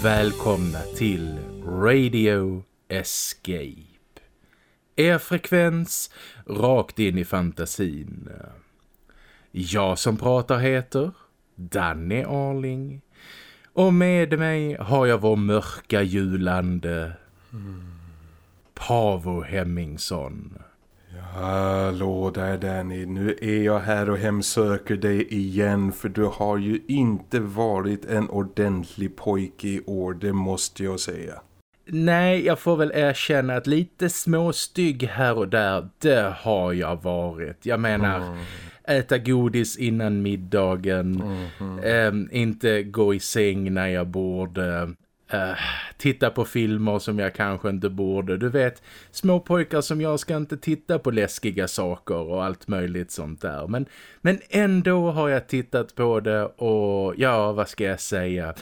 Och välkomna till Radio Escape. Er frekvens rakt in i fantasin. Jag som pratar heter Danny Arling. Och med mig har jag vår mörka julande Pavo Hemmingsson. Hallå där Danny, nu är jag här och hemsöker dig igen för du har ju inte varit en ordentlig pojke i år, det måste jag säga. Nej, jag får väl erkänna att lite småstygg här och där, det har jag varit. Jag menar, mm. äta godis innan middagen, mm. äh, inte gå i säng när jag borde, Uh, titta på filmer som jag kanske inte borde. Du vet, små pojkar som jag ska inte titta på läskiga saker och allt möjligt sånt där. Men, men ändå har jag tittat på det och ja, vad ska jag säga?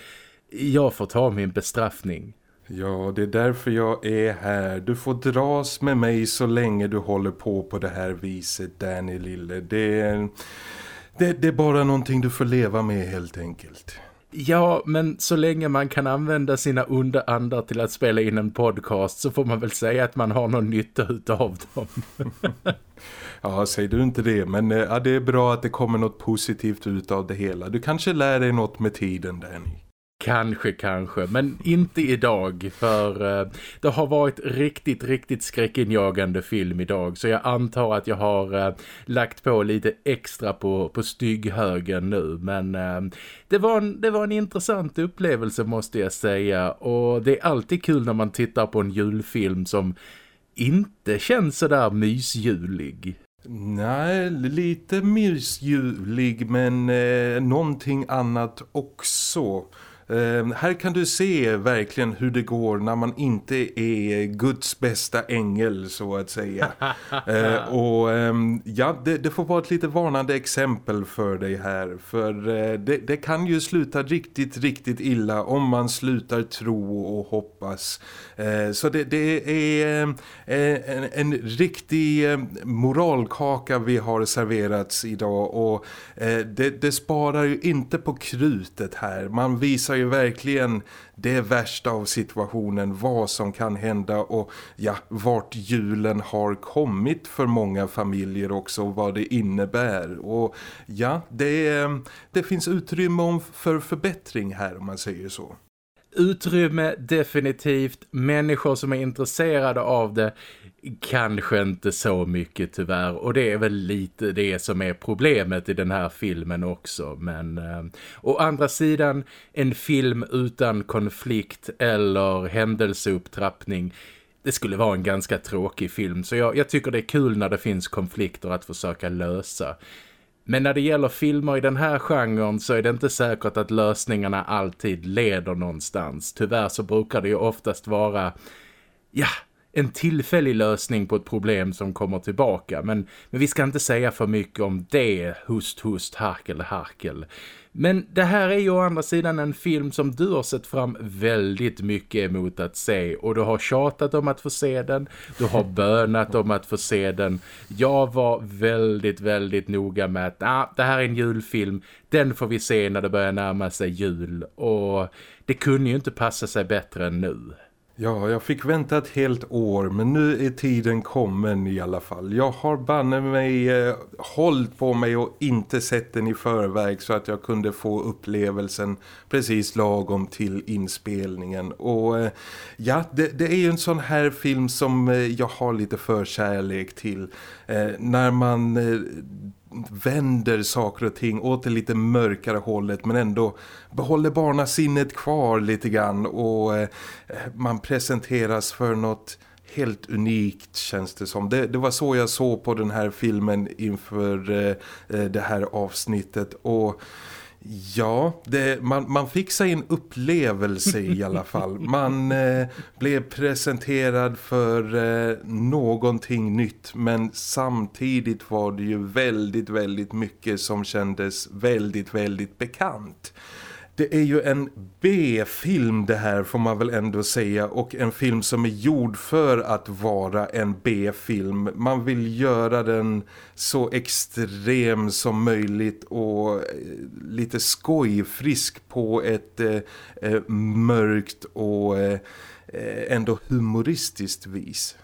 Jag får ta min bestraffning. Ja, det är därför jag är här. Du får dras med mig så länge du håller på på det här viset, Danny Lille. Det är, det, det är bara någonting du får leva med helt enkelt. Ja, men så länge man kan använda sina onda andar till att spela in en podcast så får man väl säga att man har någon nytta av dem. ja, säger du inte det. Men eh, ja, det är bra att det kommer något positivt ut av det hela. Du kanske lär dig något med tiden, Danny. Kanske, kanske. Men inte idag. För eh, det har varit riktigt, riktigt skräckinjagande film idag. Så jag antar att jag har eh, lagt på lite extra på, på stygghögen nu. Men eh, det, var en, det var en intressant upplevelse måste jag säga. Och det är alltid kul när man tittar på en julfilm som inte känns sådär mysjulig. Nej, lite mysjulig men eh, någonting annat också. Uh, här kan du se verkligen hur det går när man inte är Guds bästa ängel så att säga. uh, och um, ja, det, det, får vara ett lite varnande exempel för dig här. För uh, det, det, kan ju sluta riktigt, riktigt illa om man slutar tro och hoppas. så det, det är en, en, riktig moralkaka vi har serverats idag. Och det, det sparar ju inte på krutet här. Man visar ju verkligen det värsta av situationen, vad som kan hända och ja, vart julen har kommit för många familjer också, vad det innebär. Och ja, det, det finns utrymme för förbättring här om man säger så utrymme definitivt, människor som är intresserade av det kanske inte så mycket tyvärr. Och det är väl lite det som är problemet i den här filmen också. Men eh, å andra sidan en film utan konflikt eller händelseupptrappning det skulle vara en ganska tråkig film. Så jag, jag tycker det är kul när det finns konflikter att försöka lösa. Men när det gäller filmer i den här genren så är det inte säkert att lösningarna alltid leder någonstans. Tyvärr så brukar det ju oftast vara, ja, en tillfällig lösning på ett problem som kommer tillbaka. Men, men vi ska inte säga för mycket om det, hust, hust, harkel, harkel. Men det här är ju å andra sidan en film som du har sett fram väldigt mycket emot att se. Och du har tjatat om att få se den. Du har bönat om att få se den. Jag var väldigt, väldigt noga med att ah, det här är en julfilm. Den får vi se när det börjar närma sig jul. Och det kunde ju inte passa sig bättre än nu. Ja, jag fick vänta ett helt år men nu är tiden kommen i alla fall. Jag har banne mig eh, hållit på mig och inte sett den i förväg så att jag kunde få upplevelsen precis lagom till inspelningen. Och eh, ja, det, det, är ju en sån här film som eh, jag har lite förkärlek till. Eh, när man eh, vänder saker och ting åt det lite mörkare hållet men ändå behåller barnasinnet kvar lite grann och eh, man presenteras för något helt unikt känns det som. Det, det, var så jag såg på den här filmen inför eh, eh det här avsnittet och Ja, det, man, man fick sig en upplevelse i alla fall. Man eh, blev presenterad för eh, någonting nytt men samtidigt var det ju väldigt, väldigt mycket som kändes väldigt, väldigt bekant. Det är ju en B-film det här får man väl ändå säga och en film som är gjord för att vara en B-film. Man vill göra den så extrem som möjligt och eh, lite skojfrisk på ett eh, eh, mörkt och eh, eh, ändå humoristiskt vis.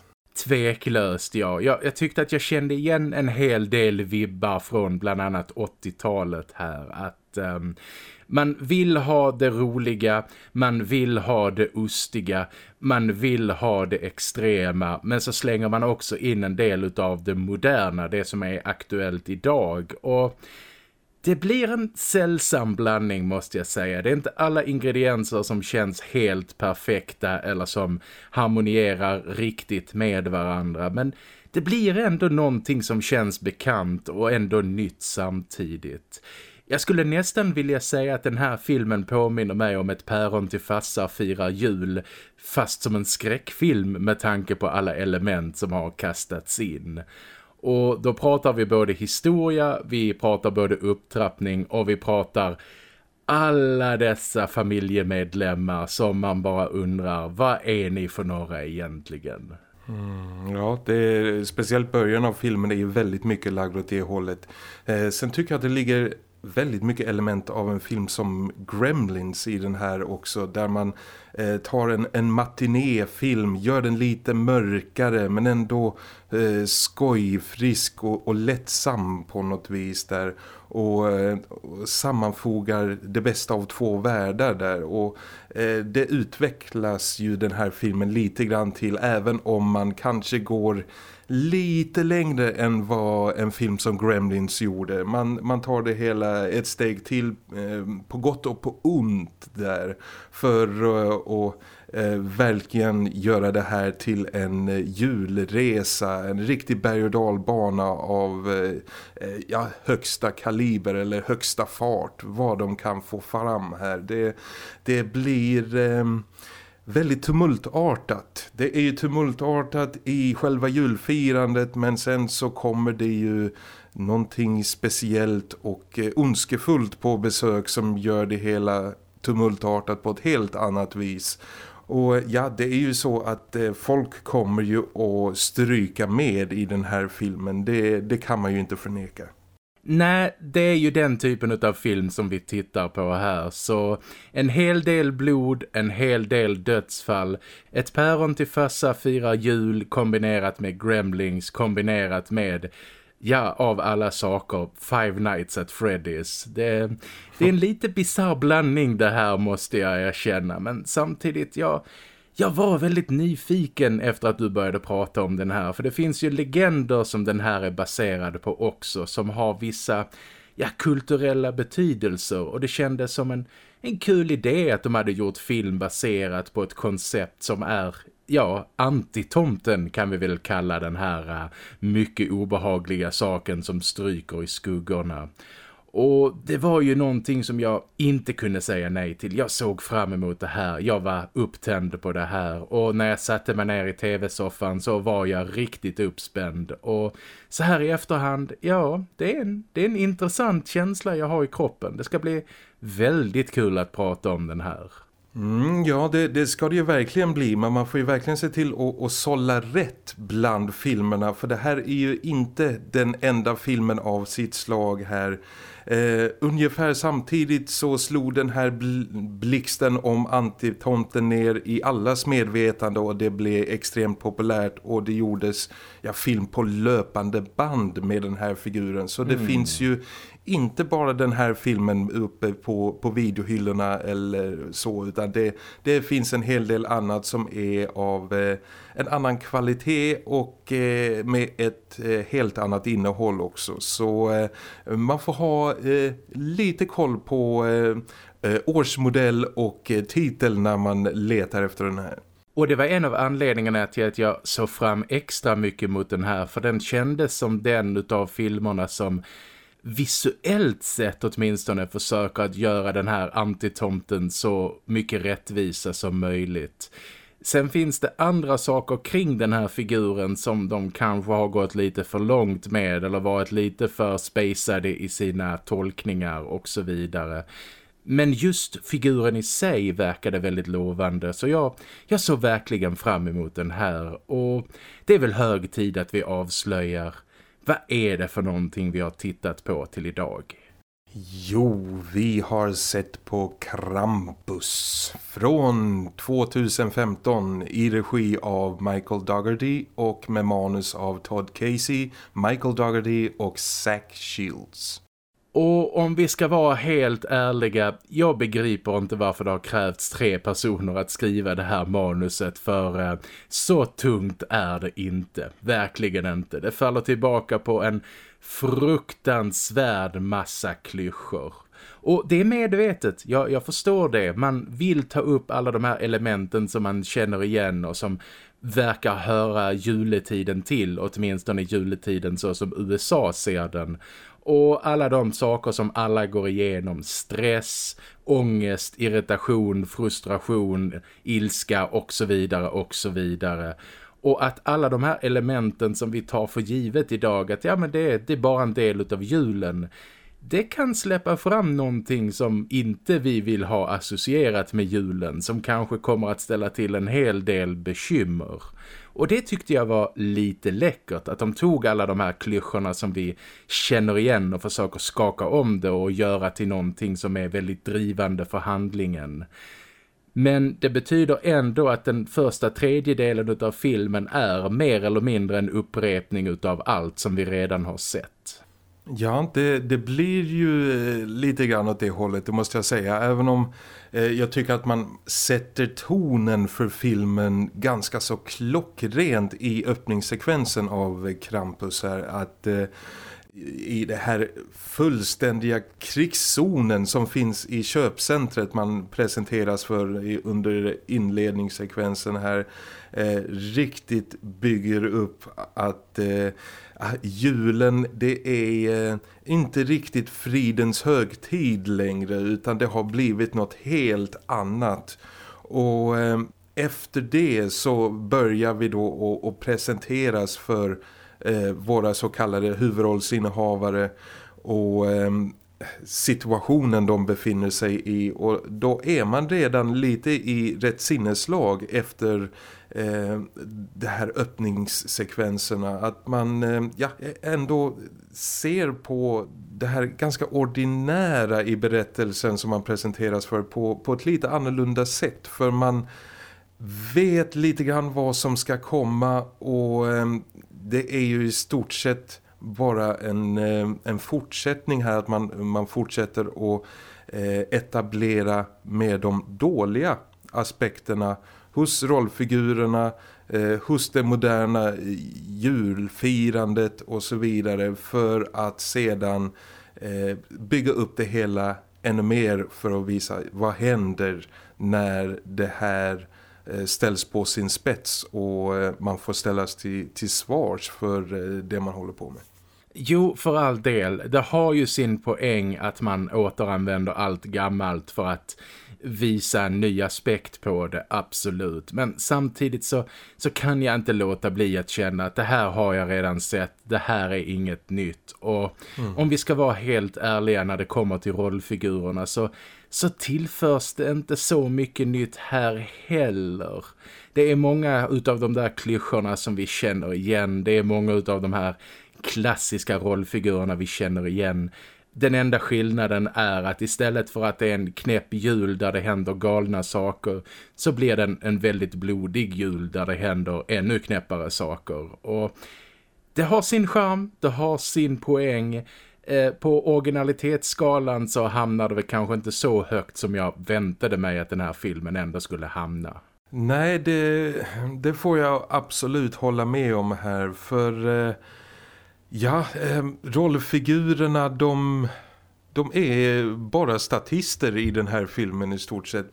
Tveklöst, ja. Jag, jag, tyckte att jag kände igen en hel del vibbar från bland annat 80-talet här. Att um, man vill ha det roliga, man vill ha det ostiga, man vill ha det extrema. Men så slänger man också in en del av det moderna, det som är aktuellt idag. Och det blir en sällsam blandning måste jag säga. Det är inte alla ingredienser som känns helt perfekta eller som harmonierar riktigt med varandra. Men det blir ändå någonting som känns bekant och ändå nytt samtidigt. Jag skulle nästan vilja säga att den här filmen påminner mig om ett päron till fassa firar jul fast som en skräckfilm med tanke på alla element som har kastats in. Och då pratar vi både historia, vi pratar både upptrappning och vi pratar alla dessa familjemedlemmar som man bara undrar, vad är ni för några egentligen? Mm, ja, det är, speciellt början av filmen är ju väldigt mycket lagd åt det hållet. Eh, sen tycker jag att det ligger väldigt mycket element av en film som Gremlins i den här också där man eh, tar en, en matinéfilm, gör den lite mörkare men ändå eh, skojfrisk och, och lättsam på något vis där. Och, eh, och sammanfogar det bästa av två världar där. Och eh, det utvecklas ju den här filmen lite grann till även om man kanske går lite längre än vad en film som Gremlins gjorde. Man, man tar det hela ett steg till eh, på gott och på ont där. För eh, och eh, verkligen göra det här till en eh, julresa, en riktig berg- och dalbana av eh, eh, ja, högsta kaliber eller högsta fart, vad de kan få fram här. Det, det blir... Eh, väldigt tumultartat. Det är ju tumultartat i själva julfirandet men sen så kommer det ju någonting speciellt och eh, ondskefullt på besök som gör det hela tumultartat på ett helt annat vis. Och ja, det är ju så att eh, folk kommer ju att stryka med i den här filmen. Det, det kan man ju inte förneka. Nej, det är ju den typen av film som vi tittar på här. Så en hel del blod, en hel del dödsfall. Ett päron till fassa firar jul kombinerat med Gremlings kombinerat med ja, av alla saker, Five Nights at Freddy's. Det, det är en lite bizarr blandning det här måste jag erkänna. Men samtidigt, ja, jag var väldigt nyfiken efter att du började prata om den här. För det finns ju legender som den här är baserad på också. Som har vissa ja, kulturella betydelser. Och det kändes som en, en kul idé att de hade gjort film baserat på ett koncept som är ja, antitomten kan vi väl kalla den här eh, mycket obehagliga saken som stryker i skuggorna. Och det var ju någonting som jag inte kunde säga nej till. Jag såg fram emot det här. Jag var upptänd på det här. Och när jag satte mig ner i tv-soffan så var jag riktigt uppspänd. Och så här i efterhand, ja, det är en, det är en intressant känsla jag har i kroppen. Det ska bli väldigt kul att prata om den här. Mm, ja, det, det, ska det ju verkligen bli. Men man får ju verkligen se till att, att sålla rätt bland filmerna. För det här är ju inte den enda filmen av sitt slag här. Eh, ungefär samtidigt så slog den här bl blixten om antitomten ner i allas medvetande och det blev extremt populärt och det gjordes ja, film på löpande band med den här figuren. Så det mm. finns ju inte bara den här filmen uppe på, på videohyllorna eller så utan det, det finns en hel del annat som är av eh, en annan kvalitet och eh, med ett eh, helt annat innehåll också. Så eh, man får ha eh, lite koll på eh, eh årsmodell och eh, titel när man letar efter den här. Och det var en av anledningarna till att jag såg fram extra mycket mot den här. För den kändes som den utav filmerna som visuellt sett åtminstone försöker att göra den här antitomten så mycket rättvisa som möjligt. Sen finns det andra saker kring den här figuren som de kanske har gått lite för långt med eller varit lite för spacade i sina tolkningar och så vidare. Men just figuren i sig verkade väldigt lovande så jag, jag såg verkligen fram emot den här och det är väl hög tid att vi avslöjar vad är det för någonting vi har tittat på till idag. Jo, vi har sett på Krampus från 2015 i regi av Michael Dougherty och med manus av Todd Casey, Michael Dougherty och Zach Shields. Och om vi ska vara helt ärliga, jag begriper inte varför det har krävts tre personer att skriva det här manuset för eh, så tungt är det inte. Verkligen inte. Det faller tillbaka på en fruktansvärd massa klyschor. Och det är medvetet, jag, jag förstår det. Man vill ta upp alla de här elementen som man känner igen och som verkar höra juletiden till, åtminstone juletiden så som USA ser den. Och alla de saker som alla går igenom, stress, ångest, irritation, frustration, ilska och så vidare och så vidare. Och att alla de här elementen som vi tar för givet idag, att ja men det, det är bara en del av julen. Det kan släppa fram någonting som inte vi vill ha associerat med julen, som kanske kommer att ställa till en hel del bekymmer. Och det tyckte jag var lite läckert, att de tog alla de här klyschorna som vi känner igen och försöker skaka om det och göra till någonting som är väldigt drivande för handlingen. Men det betyder ändå att den första tredjedelen av filmen är mer eller mindre en upprepning av allt som vi redan har sett. Ja, det, det blir ju eh, lite grann åt det hållet, det måste jag säga. Även om eh, jag tycker att man sätter tonen för filmen ganska så klockrent i öppningssekvensen av Krampus här. Att... Eh, i det här fullständiga krigszonen som finns i köpcentret man presenteras för under inledningssekvensen här eh, riktigt bygger upp att eh, Ah, julen det är eh, inte riktigt fridens högtid längre utan det har blivit något helt annat. Och eh, efter det så börjar vi då att presenteras för eh, våra så kallade huvudrollsinnehavare och situationen de befinner sig i. Och då är man redan lite i rätt sinneslag efter eh, det här öppningssekvenserna att man eh, ja, ändå ser på det här ganska ordinära i berättelsen som man presenteras för på, på ett lite annorlunda sätt. För man vet lite grann vad som ska komma och eh, det är ju i stort sett bara en, eh, en fortsättning här att man, man fortsätter att eh, etablera med de dåliga aspekterna hos rollfigurerna, eh, hos det moderna julfirandet och så vidare för att sedan eh, bygga upp det hela ännu mer för att visa vad händer när det här Eh, ställs på sin spets och eh, man får ställas till, till svars för eh, det man håller på med. Jo, för all del. Det har ju sin poäng att man återanvänder allt gammalt för att visa en ny aspekt på det, absolut. Men samtidigt så, så kan jag inte låta bli att känna att det här har jag redan sett, det här är inget nytt. Och mm. om vi ska vara helt ärliga när det kommer till rollfigurerna så så tillförs det inte så mycket nytt här heller. Det är många utav de där klyschorna som vi känner igen. Det är många utav de här klassiska rollfigurerna vi känner igen. Den enda skillnaden är att istället för att det är en knäpp jul där det händer galna saker så blir den en, en väldigt blodig jul där det händer ännu knäppare saker. Och det har sin charm, det har sin poäng Eh, på originalitetsskalan så hamnade det kanske inte så högt som jag väntade mig att den här filmen ändå skulle hamna. Nej, det, det får jag absolut hålla med om här. För eh, ja, eh, rollfigurerna de, de är bara statister i den här filmen i stort sett.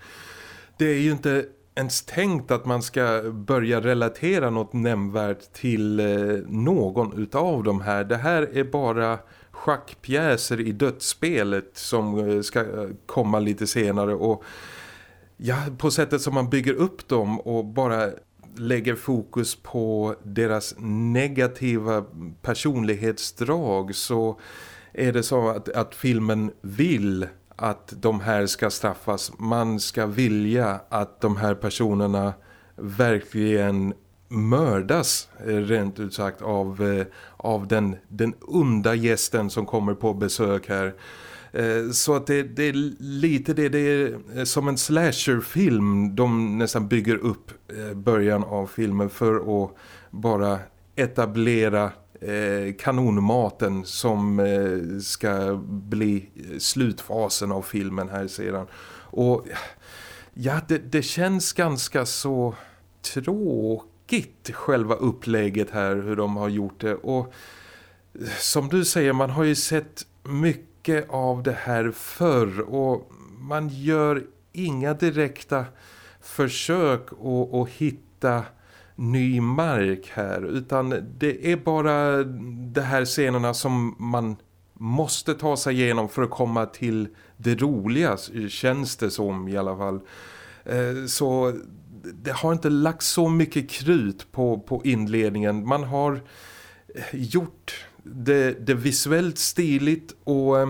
Det är ju inte ens tänkt att man ska börja relatera något nämnvärt till eh, någon utav de här. Det här är bara schackpjäser i dödsspelet som eh, ska komma lite senare och ja, på sättet som man bygger upp dem och bara lägger fokus på deras negativa personlighetsdrag så är det så att, att filmen vill att de här ska straffas. Man ska vilja att de här personerna verkligen mördas rent ut sagt av, eh, av den, den onda gästen som kommer på besök här. Eh, så att det, det, är lite det, det är eh, som en slasherfilm de nästan bygger upp eh, början av filmen för att bara etablera kanonmaten som ska bli slutfasen av filmen här sedan. Och ja, det, det känns ganska så tråkigt själva upplägget här hur de har gjort det och som du säger man har ju sett mycket av det här förr och man gör inga direkta försök att, att hitta ny mark här utan det är bara de här scenerna som man måste ta sig igenom för att komma till det roliga känns det som i alla fall. Eh, så det har inte lagt så mycket krut på, på inledningen. Man har eh, gjort det, det visuellt stiligt och eh,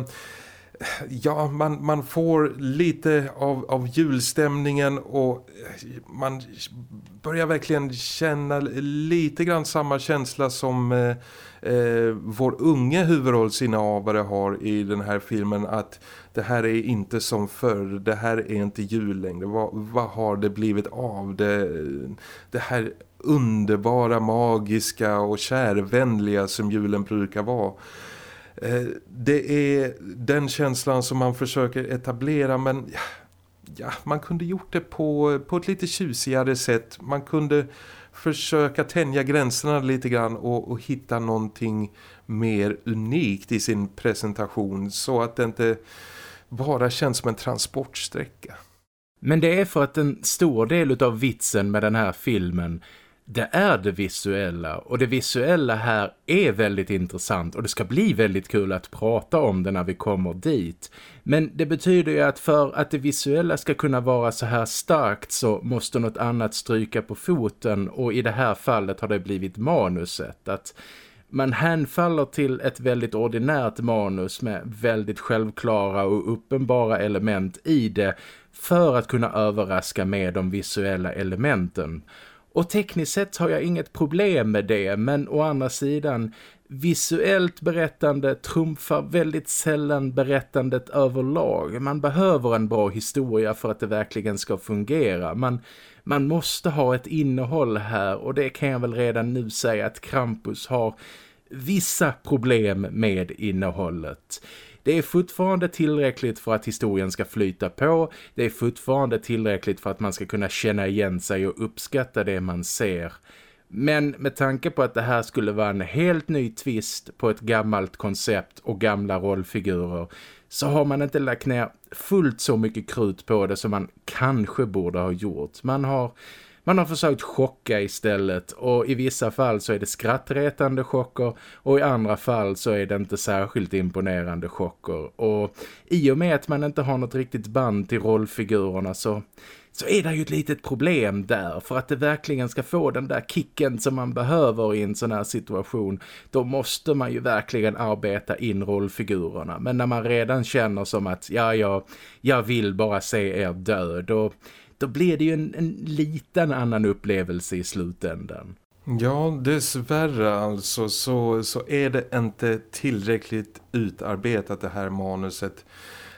ja, man, man får lite av, av julstämningen och eh, man börjar verkligen känna lite grann samma känsla som eh, eh, vår unge huvudrollsinnehavare har i den här filmen att det här är inte som förr, det här är inte jul längre. Vad, vad har det blivit av det, det här underbara, magiska och kärvänliga som julen brukar vara? Eh, det är den känslan som man försöker etablera men ja, man kunde gjort det på, på ett lite tjusigare sätt. Man kunde försöka tänja gränserna lite grann och, och hitta någonting mer unikt i sin presentation så att det inte bara känns som en transportsträcka. Men det är för att en stor del av vitsen med den här filmen det är det visuella och det visuella här är väldigt intressant och det ska bli väldigt kul att prata om det när vi kommer dit. Men det betyder ju att för att det visuella ska kunna vara så här starkt så måste något annat stryka på foten och i det här fallet har det blivit manuset. Att man hänfaller till ett väldigt ordinärt manus med väldigt självklara och uppenbara element i det för att kunna överraska med de visuella elementen. Och tekniskt sett har jag inget problem med det men å andra sidan visuellt berättande trumfar väldigt sällan berättandet överlag. Man behöver en bra historia för att det verkligen ska fungera. Man, man måste ha ett innehåll här och det kan jag väl redan nu säga att Krampus har vissa problem med innehållet. Det är fortfarande tillräckligt för att historien ska flyta på. Det är fortfarande tillräckligt för att man ska kunna känna igen sig och uppskatta det man ser. Men med tanke på att det här skulle vara en helt ny twist på ett gammalt koncept och gamla rollfigurer så har man inte lagt ner fullt så mycket krut på det som man kanske borde ha gjort. Man har man har försökt chocka istället och i vissa fall så är det skrattretande chocker och i andra fall så är det inte särskilt imponerande chocker. Och i och med att man inte har något riktigt band till rollfigurerna så, så är det ju ett litet problem där. För att det verkligen ska få den där kicken som man behöver i en sån här situation då måste man ju verkligen arbeta in rollfigurerna. Men när man redan känner som att ja, ja jag vill bara se er dö då då blir det ju en, en liten annan upplevelse i slutändan. Ja, dessvärre alltså så, så är det inte tillräckligt utarbetat det här manuset.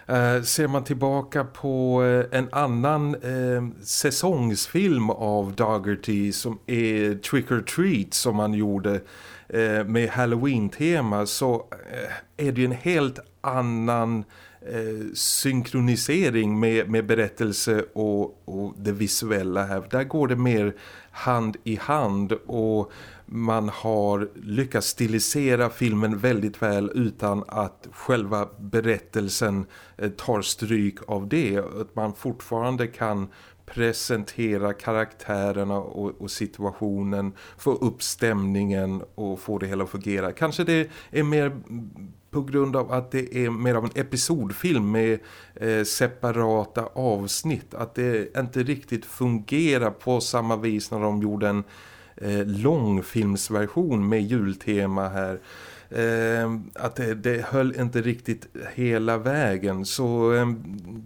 Eh, ser man tillbaka på eh, en annan eh, säsongsfilm av Dougherty som är Trick or Treat som man gjorde eh, med Halloween-tema så eh, är det ju en helt annan Eh, synkronisering med, med berättelse och, och det visuella här. Där går det mer hand i hand och man har lyckats stilisera filmen väldigt väl utan att själva berättelsen eh, tar stryk av det. Att man fortfarande kan presentera karaktärerna och, och, situationen, få upp stämningen och få det hela att fungera. Kanske det är mer på grund av att det är mer av en episodfilm med eh, separata avsnitt. Att det inte riktigt fungerar på samma vis när de gjorde en eh, långfilmsversion med jultema här. eh, att det, det höll inte riktigt hela vägen. Så eh,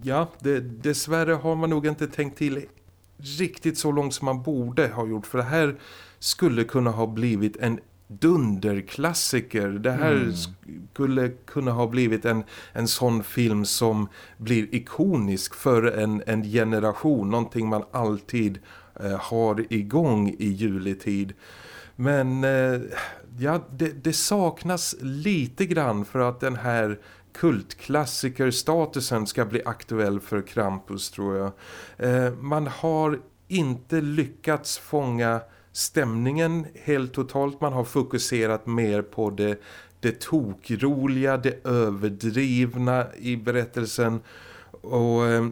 ja, det, dessvärre har man nog inte tänkt till riktigt så långt som man borde ha gjort. För det här skulle kunna ha blivit en dunderklassiker. Det här mm. skulle kunna ha blivit en, en sån film som blir ikonisk för en, en generation. Någonting man alltid eh, har igång i juletid. Men eh, ja, det, det, saknas lite grann för att den här kultklassikerstatusen ska bli aktuell för Krampus tror jag. Eh, man har inte lyckats fånga stämningen helt totalt. Man har fokuserat mer på det, det tokroliga, det överdrivna i berättelsen. Och eh,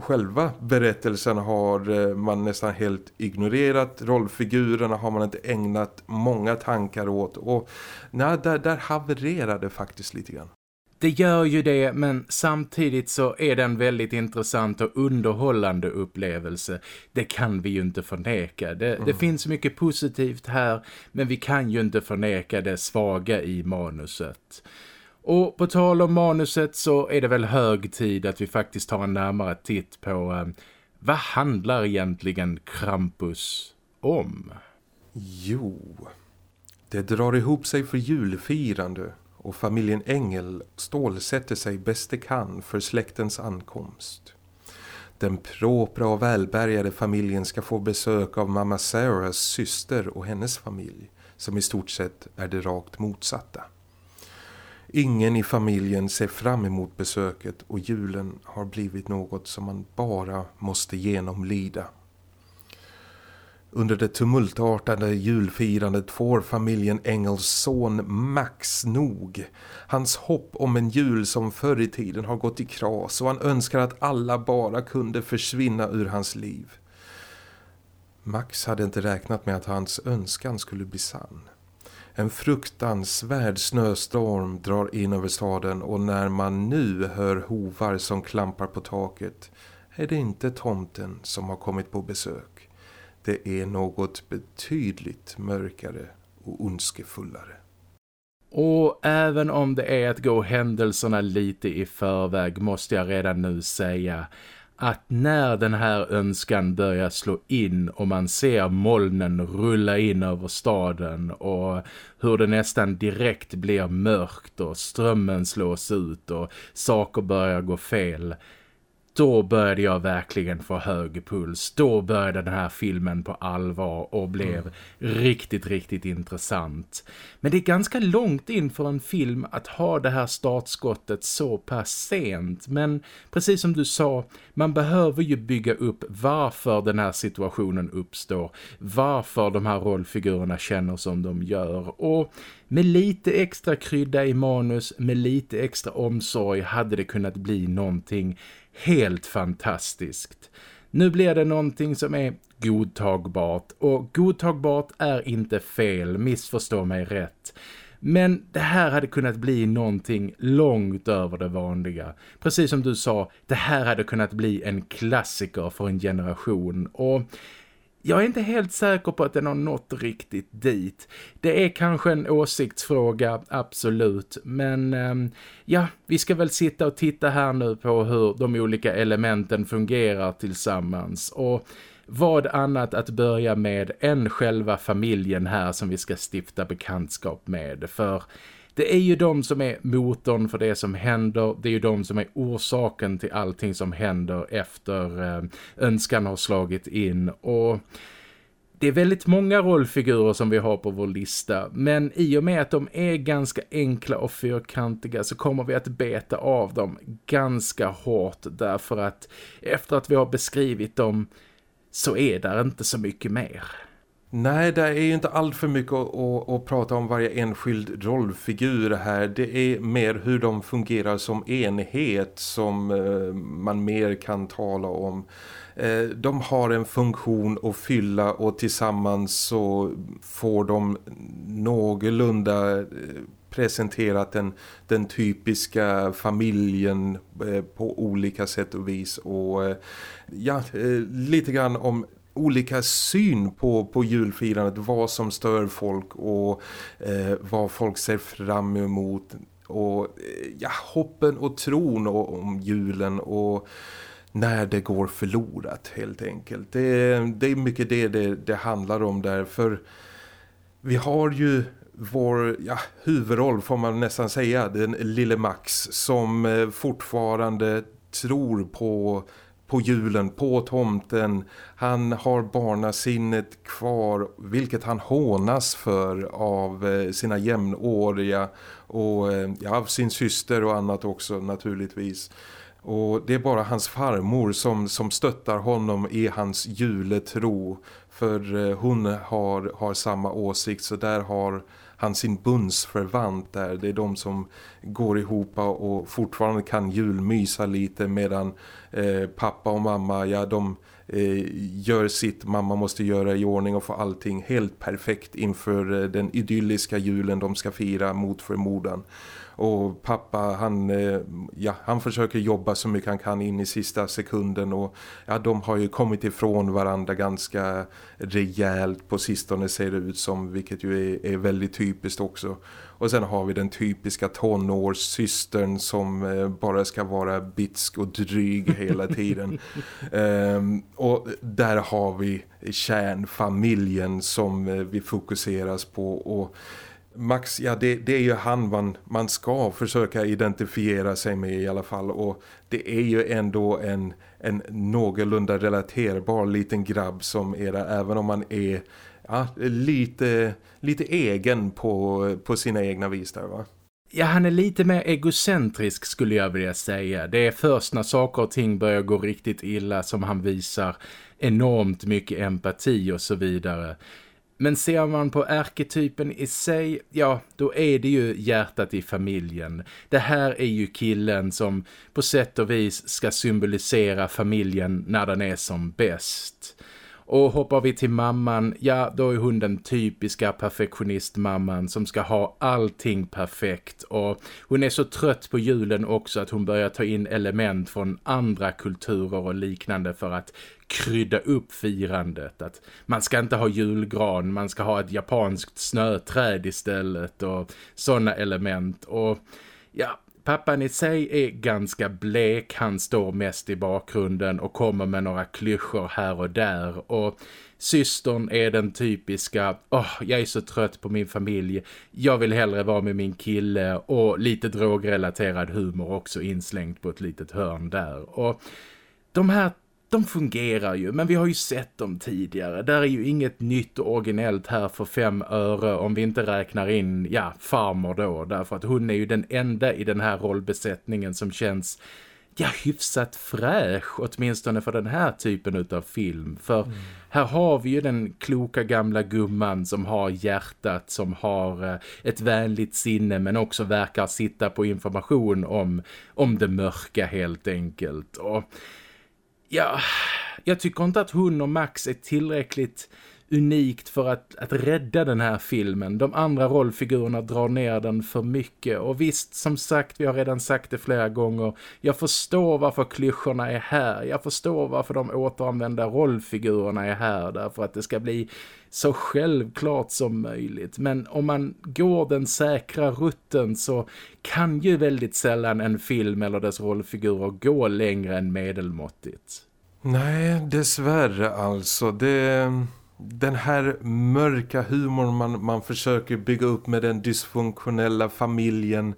själva berättelsen har eh, man nästan helt ignorerat. Rollfigurerna har man inte ägnat många tankar åt. Och nej, där, där havererade det faktiskt lite grann. Det gör ju det men samtidigt så är det en väldigt intressant och underhållande upplevelse. Det kan vi ju inte förneka. Det, mm. det finns mycket positivt här men vi kan ju inte förneka det svaga i manuset. Och på tal om manuset så är det väl hög tid att vi faktiskt tar en närmare titt på eh, vad handlar egentligen Krampus om? Jo, det drar ihop sig för julfirande och familjen Engel stålsätter sig bäst det kan för släktens ankomst. Den propra och välbärgade familjen ska få besök av mamma Sarahs syster och hennes familj som i stort sett är det rakt motsatta. Ingen i familjen ser fram emot besöket och julen har blivit något som man bara måste genomlida. Under det tumultartade julfirandet får familjen Engels son Max nog. Hans hopp om en jul som förr i tiden har gått i kras och han önskar att alla bara kunde försvinna ur hans liv. Max hade inte räknat med att hans önskan skulle bli sann. En fruktansvärd snöstorm drar in över staden och när man nu hör hovar som klampar på taket är det inte tomten som har kommit på besök det är något betydligt mörkare och ondskefullare. Och även om det är att gå händelserna lite i förväg måste jag redan nu säga att när den här önskan börjar slå in och man ser molnen rulla in över staden och hur det nästan direkt blir mörkt och strömmen slås ut och saker börjar gå fel då började jag verkligen få hög puls. Då började den här filmen på allvar och blev mm. riktigt, riktigt intressant. Men det är ganska långt in för en film att ha det här startskottet så pass sent. Men precis som du sa, man behöver ju bygga upp varför den här situationen uppstår. Varför de här rollfigurerna känner som de gör. Och med lite extra krydda i manus, med lite extra omsorg hade det kunnat bli någonting helt fantastiskt. Nu blir det någonting som är godtagbart och godtagbart är inte fel, missförstå mig rätt. Men det här hade kunnat bli någonting långt över det vanliga. Precis som du sa, det här hade kunnat bli en klassiker för en generation och jag är inte helt säker på att den har nått riktigt dit. Det är kanske en åsiktsfråga, absolut. Men ehm, ja, vi ska väl sitta och titta här nu på hur de olika elementen fungerar tillsammans. Och vad annat att börja med än själva familjen här som vi ska stifta bekantskap med. För det är ju de som är motorn för det som händer. Det är ju de som är orsaken till allting som händer efter eh, önskan har slagit in. Och det är väldigt många rollfigurer som vi har på vår lista. Men i och med att de är ganska enkla och fyrkantiga så kommer vi att beta av dem ganska hårt. Därför att efter att vi har beskrivit dem så är där inte så mycket mer. Nej, det är ju inte allt för mycket att, att, att, prata om varje enskild rollfigur här. Det är mer hur de fungerar som enhet som eh, man mer kan tala om. Eh, de har en funktion att fylla och tillsammans så får de någorlunda eh, presenterat den, den typiska familjen eh, på olika sätt och vis. Och eh, ja, eh, lite grann om olika syn på, på julfirandet. Vad som stör folk och eh, vad folk ser fram emot. Och eh, ja, hoppen och tron om julen och när det går förlorat helt enkelt. Det, det är mycket det, det det handlar om där för vi har ju vår ja, huvudroll får man nästan säga, den lille Max som eh, fortfarande tror på på julen, på tomten. Han har barnasinnet kvar, vilket han hånas för av eh, sina jämnåriga och eh, ja, av sin syster och annat också naturligtvis. Och det är bara hans farmor som, som stöttar honom i hans juletro. För eh, hon har, har samma åsikt så där har han sin bundsförvant där. Det är de som går ihop och fortfarande kan julmysa lite medan eh, pappa och mamma, ja de eh, gör sitt mamma måste göra i ordning och få allting helt perfekt inför eh, den idylliska julen de ska fira mot förmodan. Och pappa han, eh, ja, han försöker jobba så mycket han kan in i sista sekunden och ja, de har ju kommit ifrån varandra ganska rejält på sistone ser det ut som vilket ju är, är väldigt typiskt också. Och sen har vi den typiska tonårssystern som eh, bara ska vara bitsk och dryg hela tiden. um, och där har vi kärnfamiljen som eh, vi fokuseras på och Max, ja det, det, är ju han man, man ska försöka identifiera sig med i alla fall och det är ju ändå en, en någorlunda relaterbar liten grabb som är där även om man är ja, lite, lite egen på, på sina egna vis där va? Ja, han är lite mer egocentrisk skulle jag vilja säga. Det är först när saker och ting börjar gå riktigt illa som han visar enormt mycket empati och så vidare. Men ser man på arketypen i sig, ja, då är det ju hjärtat i familjen. Det här är ju killen som på sätt och vis ska symbolisera familjen när den är som bäst. Och hoppar vi till mamman, ja då är hon den typiska perfektionistmamman som ska ha allting perfekt. Och hon är så trött på julen också att hon börjar ta in element från andra kulturer och liknande för att krydda upp firandet. Att man ska inte ha julgran, man ska ha ett japanskt snöträd istället och sådana element. Och ja, Pappan i sig är ganska blek, han står mest i bakgrunden och kommer med några klyschor här och där. Och systern är den typiska, åh oh, jag är så trött på min familj, jag vill hellre vara med min kille. Och lite drogrelaterad humor också inslängt på ett litet hörn där. Och de här de fungerar ju, men vi har ju sett dem tidigare. Där är ju inget nytt och originellt här för fem öre om vi inte räknar in, ja, farmor då. Därför att hon är ju den enda i den här rollbesättningen som känns, ja, hyfsat fräsch. Åtminstone för den här typen av film. För mm. här har vi ju den kloka gamla gumman som har hjärtat, som har eh, ett vänligt sinne men också verkar sitta på information om, om det mörka helt enkelt. Och ja, jag tycker inte att hon och Max är tillräckligt unikt för att, att rädda den här filmen. De andra rollfigurerna drar ner den för mycket. Och visst, som sagt, vi har redan sagt det flera gånger. Jag förstår varför klyschorna är här. Jag förstår varför de återanvända rollfigurerna är här. Därför att det ska bli så självklart som möjligt. Men om man går den säkra rutten så kan ju väldigt sällan en film eller dess rollfigurer gå längre än medelmåttigt. Nej, dessvärre alltså. Det, den här mörka humorn man, man försöker bygga upp med den dysfunktionella familjen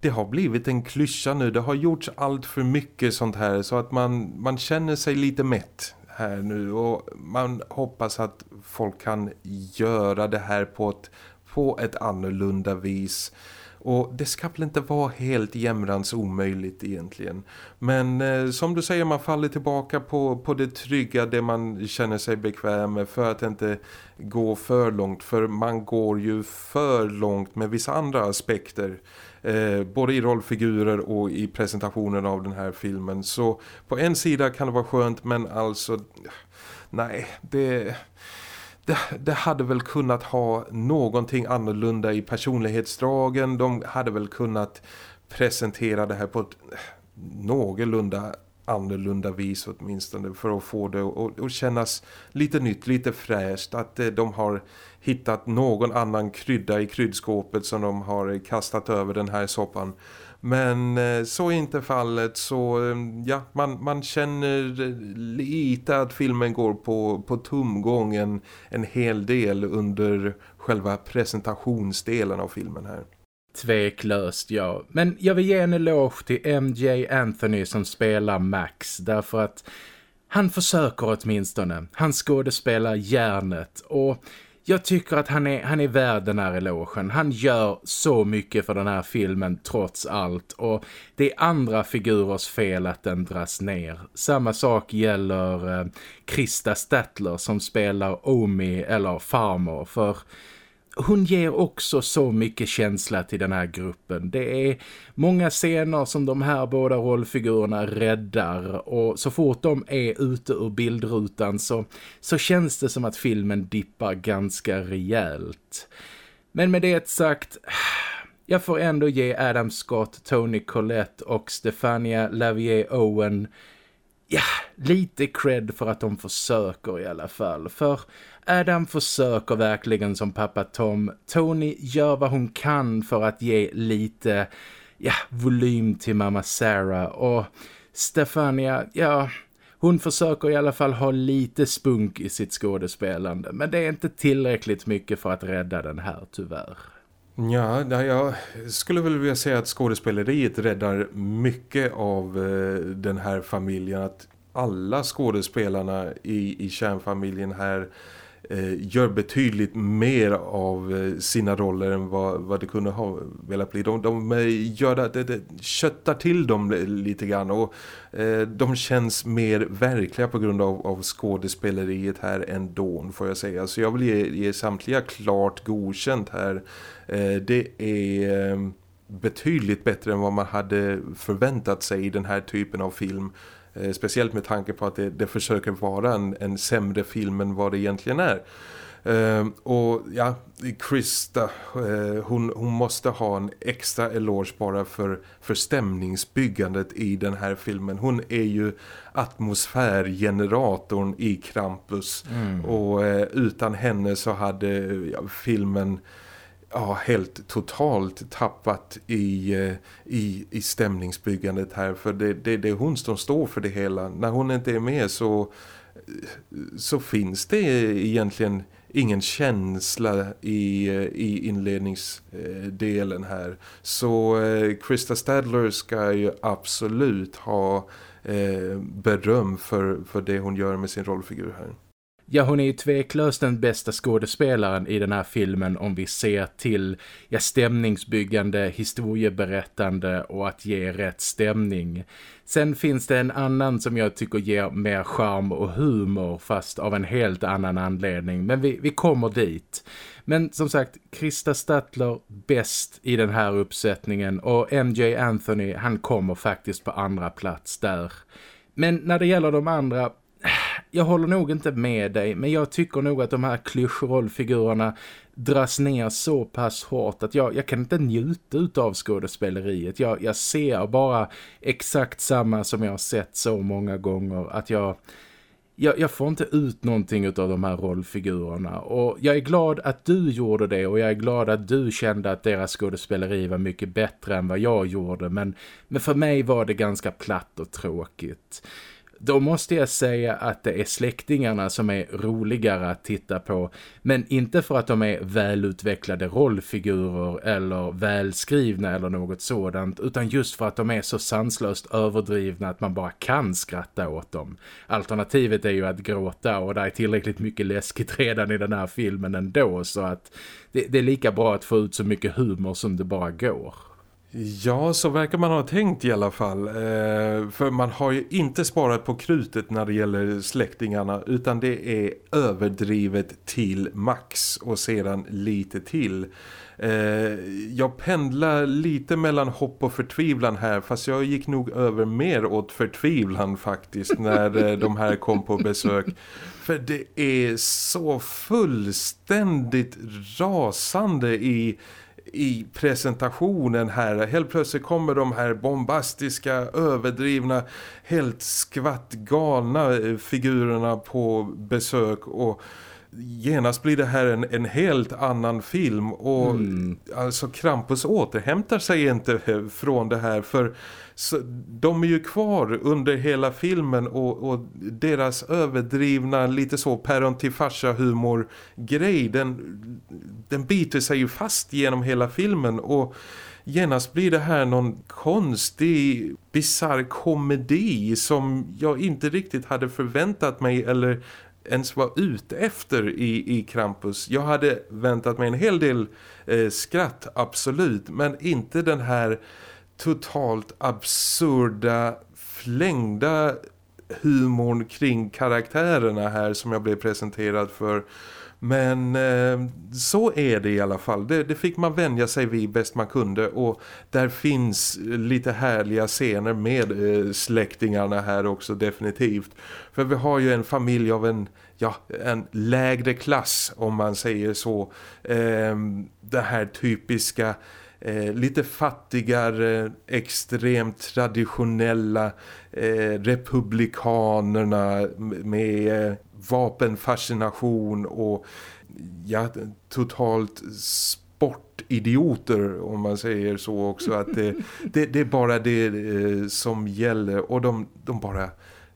det har blivit en klyscha nu. Det har gjorts allt för mycket sånt här så att man, man känner sig lite mätt här nu och man hoppas att folk kan göra det här på ett, på ett annorlunda vis. Och det ska väl inte vara helt jämrans omöjligt egentligen. Men eh, som du säger, man faller tillbaka på, på det trygga, det man känner sig bekväm med för att inte gå för långt. För man går ju för långt med vissa andra aspekter. Eh, både i rollfigurer och i presentationen av den här filmen. Så på en sida kan det vara skönt men alltså, nej, det det, det, hade väl kunnat ha någonting annorlunda i personlighetsdragen. De hade väl kunnat presentera det här på ett någorlunda annorlunda vis åtminstone för att få det att kännas lite nytt, lite fräscht att eh, de har hittat någon annan krydda i kryddskåpet som de har kastat över den här soppan men eh, så är inte fallet så eh, ja, man, man känner eh, lite att filmen går på, på tumgången en hel del under själva presentationsdelen av filmen här. Tveklöst, ja. Men jag vill ge en eloge till MJ Anthony som spelar Max därför att han försöker åtminstone. Han skådespelar järnet och jag tycker att han är, han är värd den här elogen. Han gör så mycket för den här filmen trots allt. Och det är andra figurers fel att den dras ner. Samma sak gäller eh, Krista Statler som spelar Omi eller Farmer. För hon ger också så mycket känsla till den här gruppen. Det är många scener som de här båda rollfigurerna räddar och så fort de är ute ur bildrutan så, så känns det som att filmen dippar ganska rejält. Men med det sagt, jag får ändå ge Adam Scott, Tony Collette och Stefania Lavier Owen ja, lite cred för att de försöker i alla fall. För Adam försöker verkligen som pappa Tom. Tony gör vad hon kan för att ge lite ja, volym till mamma Sarah. Och Stefania, ja, hon försöker i alla fall ha lite spunk i sitt skådespelande. Men det är inte tillräckligt mycket för att rädda den här tyvärr. Ja, jag skulle väl vilja säga att skådespeleriet räddar mycket av eh, den här familjen. Att alla skådespelarna i, i kärnfamiljen här Eh, gör betydligt mer av eh, sina roller än vad, vad det kunde ha velat bli. De, de eh, gör det, det, köttar till dem lite grann och eh, de känns mer verkliga på grund av, av skådespeleriet här ändå får jag säga. Så jag vill ge, ge samtliga klart godkänt här. Eh, det är betydligt bättre än vad man hade förväntat sig i den här typen av film- Eh, speciellt med tanke på att det, det försöker vara en, en sämre film än vad det egentligen är. Uh, och ja, Krista, uh, hon, hon måste ha en extra eloge bara för, för stämningsbyggandet i den här filmen. Hon är ju atmosfärgeneratorn i Krampus. Mm. Och uh, utan henne så hade filmen ja, helt totalt tappat i, eh, i, i stämningsbyggandet här. För det, det, det är hon som står för det hela. När hon inte är med så, eh, så finns det egentligen ingen känsla i, eh, i inledningsdelen här. Så eh, Krista Stadler ska ju absolut ha eh, beröm för, för det hon gör med sin rollfigur här. Ja, hon är ju tveklöst den bästa skådespelaren i den här filmen om vi ser till ja, stämningsbyggande, historieberättande och att ge rätt stämning. Sen finns det en annan som jag tycker ger mer charm och humor fast av en helt annan anledning. Men vi, vi kommer dit. Men som sagt, Krista Statler bäst i den här uppsättningen och MJ Anthony han kommer faktiskt på andra plats där. Men när det gäller de andra jag håller nog inte med dig men jag tycker nog att de här klyschrollfigurerna dras ner så pass hårt att jag, jag kan inte njuta av skådespeleriet. Jag, jag ser bara exakt samma som jag har sett så många gånger att jag, jag, jag får inte ut någonting av de här rollfigurerna och jag är glad att du gjorde det och jag är glad att du kände att deras skådespeleri var mycket bättre än vad jag gjorde men, men för mig var det ganska platt och tråkigt då måste jag säga att det är släktingarna som är roligare att titta på. Men inte för att de är välutvecklade rollfigurer eller välskrivna eller något sådant. Utan just för att de är så sanslöst överdrivna att man bara kan skratta åt dem. Alternativet är ju att gråta och det är tillräckligt mycket läskigt redan i den här filmen ändå. Så att det, det är lika bra att få ut så mycket humor som det bara går. Ja, så verkar man ha tänkt i alla fall. Eh, för man har ju inte sparat på krutet när det gäller släktingarna utan det är överdrivet till max och sedan lite till. Eh, jag pendlar lite mellan hopp och förtvivlan här fast jag gick nog över mer åt förtvivlan faktiskt när eh, de här kom på besök. För det är så fullständigt rasande i i presentationen här. Helt plötsligt kommer de här bombastiska, överdrivna, helt skvattgalna eh, figurerna på besök och genast blir det här en, en helt annan film och mm. alltså Krampus återhämtar sig inte från det här för så, de är ju kvar under hela filmen och, och deras överdrivna lite så päron till farsa humor grej den, den biter sig ju fast genom hela filmen och genast blir det här någon konstig, bizarr komedi som jag inte riktigt hade förväntat mig eller ens var ute efter i, i Krampus. Jag hade väntat mig en hel del eh, skratt, absolut. Men inte den här totalt absurda, flängda humorn kring karaktärerna här som jag blev presenterad för. Men eh, så är det i alla fall. Det, det, fick man vänja sig vid bäst man kunde. Och där finns lite härliga scener med eh, släktingarna här också definitivt. För vi har ju en familj av en, ja, en lägre klass om man säger så. Eh, det här typiska... Eh, lite fattigare, extremt traditionella eh, republikanerna med eh, vapenfascination och ja, totalt sportidioter om man säger så också att det, det, det är bara det eh, som gäller och de, de bara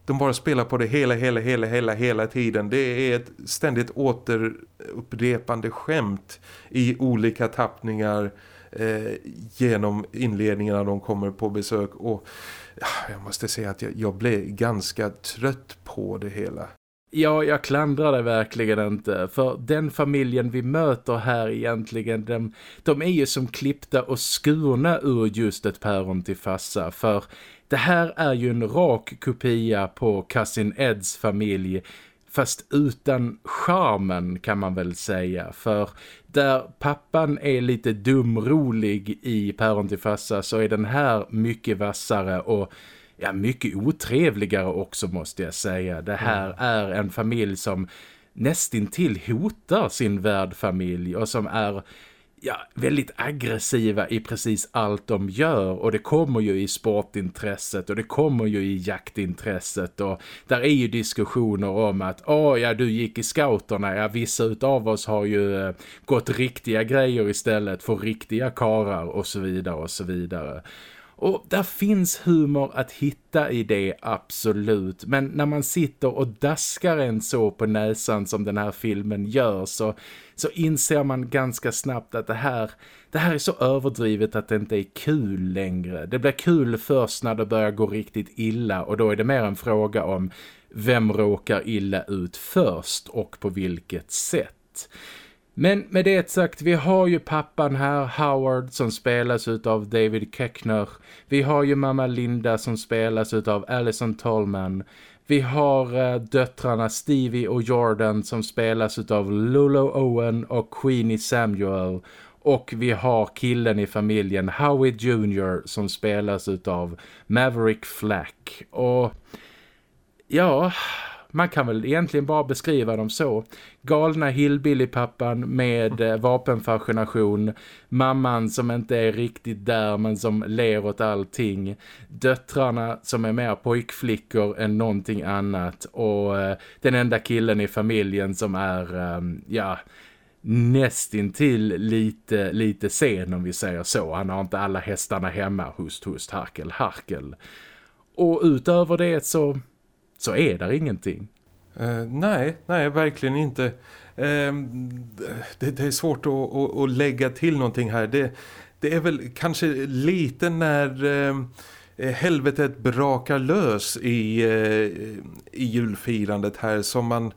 de bara spelar på det hela, hela, hela, hela, hela tiden. Det är ett ständigt återupprepande skämt i olika tappningar eh, genom inledningen när de kommer på besök. Och jag måste säga att jag, jag blev ganska trött på det hela. Ja, jag klandrar det verkligen inte. För den familjen vi möter här egentligen, de, de är ju som klippta och skurna ur just ett päron till fassa. För det här är ju en rak kopia på Cousin Eds familj fast utan charmen kan man väl säga. För där pappan är lite dumrolig i Päron till fassa så är den här mycket vassare och ja, mycket otrevligare också måste jag säga. Det här mm. är en familj som nästintill hotar sin värdfamilj och som är ja, väldigt aggressiva i precis allt de gör och det kommer ju i sportintresset och det kommer ju i jaktintresset och där är ju diskussioner om att åh ja du gick i scouterna, ja vissa utav oss har ju eh, gått riktiga grejer istället för riktiga karar och så vidare och så vidare. Och där finns humor att hitta i det, absolut. Men när man sitter och daskar en så på näsan som den här filmen gör så, så inser man ganska snabbt att det här, det här är så överdrivet att det inte är kul längre. Det blir kul först när det börjar gå riktigt illa och då är det mer en fråga om vem råkar illa ut först och på vilket sätt. Men med det sagt, vi har ju pappan här, Howard, som spelas av David Keckner. Vi har ju mamma Linda som spelas av Alison Tolman. Vi har eh, döttrarna Stevie och Jordan som spelas av Lolo Owen och Queenie Samuel. Och vi har killen i familjen, Howie Jr. som spelas av Maverick Flack. Och ja man kan väl egentligen bara beskriva dem så. Galna hillbillypappan med eh, vapenfascination. Mamman som inte är riktigt där men som ler åt allting. Döttrarna som är mer pojkflickor än någonting annat. Och eh, den enda killen i familjen som är, eh, ja nästintill lite, lite sen om vi säger så. Han har inte alla hästarna hemma, hust, hust, harkel, harkel. Och utöver det så så är där ingenting. Uh, nej, nej, verkligen inte. Uh, det, det, är svårt att, att, att, lägga till någonting här. Det, det är väl kanske lite när uh, helvetet brakar lös i, eh, i julfirandet här som man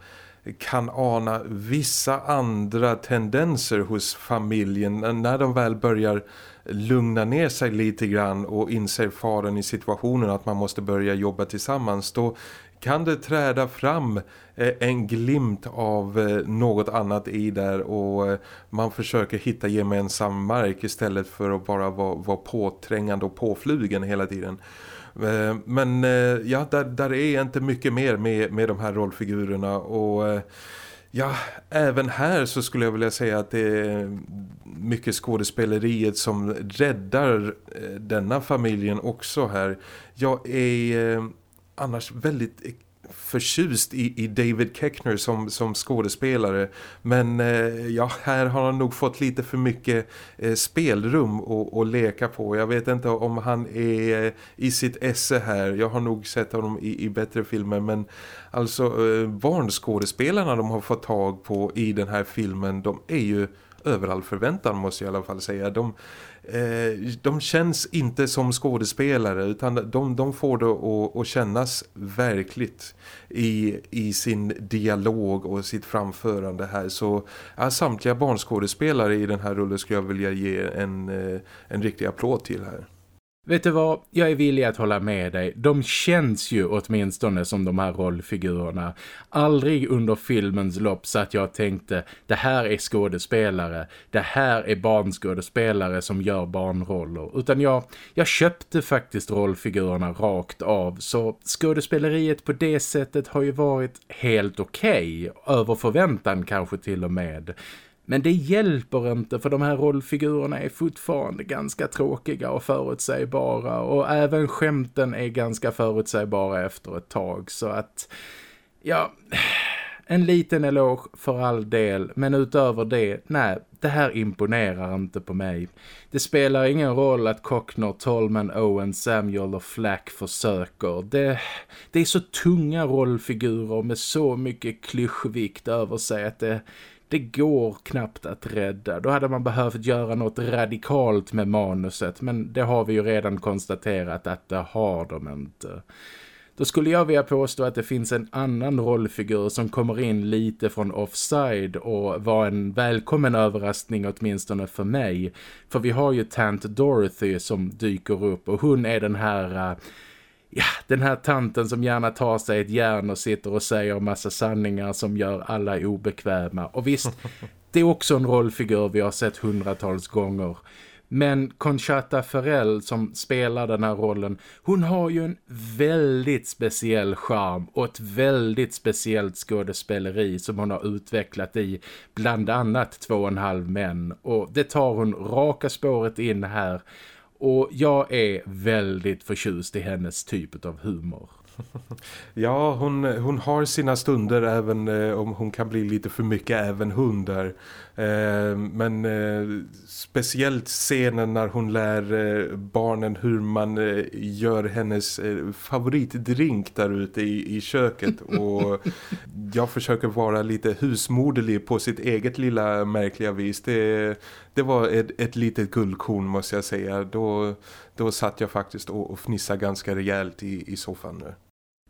kan ana vissa andra tendenser hos familjen när de väl börjar lugna ner sig lite grann och inser faran i situationen att man måste börja jobba tillsammans då kan det träda fram eh, en glimt av eh, något annat i där och eh, man försöker hitta gemensam mark istället för att bara vara, vara påträngande och påflugen hela tiden. Men ja, där, där är inte mycket mer med, med de här rollfigurerna och Ja, även här så skulle jag vilja säga att det är mycket skådespeleriet som räddar denna familjen också här. Jag är annars väldigt eh, förtjust i, i David Keckner som, som skådespelare men eh, ja, här har han nog fått lite för mycket eh, spelrum att leka på. Jag vet inte om han är eh, i sitt esse här. Jag har nog sett honom i, i bättre filmer men alltså eh, barnskådespelarna de har fått tag på i den här filmen de är ju över all förväntan måste jag i alla fall säga. De, eh, de känns inte som skådespelare utan de, de får det att, att kännas verkligt i, i sin dialog och sitt framförande här. Så ja, samtliga barnskådespelare i den här rollen skulle jag vilja ge en, eh, en riktig applåd till här. Vet du vad? Jag är villig att hålla med dig. De känns ju åtminstone som de här rollfigurerna. Aldrig under filmens lopp så att jag tänkte det här är skådespelare. Det här är barnskådespelare som gör barnroller. Utan jag, jag köpte faktiskt rollfigurerna rakt av. Så skådespeleriet på det sättet har ju varit helt okej. Okay. Över förväntan kanske till och med. Men det hjälper inte för de här rollfigurerna är fortfarande ganska tråkiga och förutsägbara och även skämten är ganska förutsägbara efter ett tag så att ja, en liten eloge för all del men utöver det, nej, det här imponerar inte på mig. Det spelar ingen roll att Cockner, Tolman, Owen, Samuel och Flack försöker. Det, det är så tunga rollfigurer med så mycket klyschvikt över sig att det det går knappt att rädda. Då hade man behövt göra något radikalt med manuset. Men det har vi ju redan konstaterat att det har de inte. Då skulle jag vilja påstå att det finns en annan rollfigur som kommer in lite från offside och var en välkommen överraskning åtminstone för mig. För vi har ju Tant Dorothy som dyker upp och hon är den här... Eh, Ja, den här tanten som gärna tar sig ett järn och sitter och säger massa sanningar som gör alla obekväma. Och visst, det är också en rollfigur vi har sett hundratals gånger. Men Conchata Ferrell som spelar den här rollen, hon har ju en väldigt speciell charm och ett väldigt speciellt skådespeleri som hon har utvecklat i bland annat två och en halv män. Och det tar hon raka spåret in här och jag är väldigt förtjust i hennes typ av humor. Ja, hon, hon har sina stunder även eh, om hon kan bli lite för mycket även hundar men eh, speciellt scenen när hon lär eh, barnen hur man eh, gör hennes eh, favoritdrink där ute i, i köket. Och jag försöker vara lite husmoderlig på sitt eget lilla märkliga vis. Det, det var ett, ett litet guldkorn måste jag säga. Då, då satt jag faktiskt och, och fnissade ganska rejält i, i soffan nu.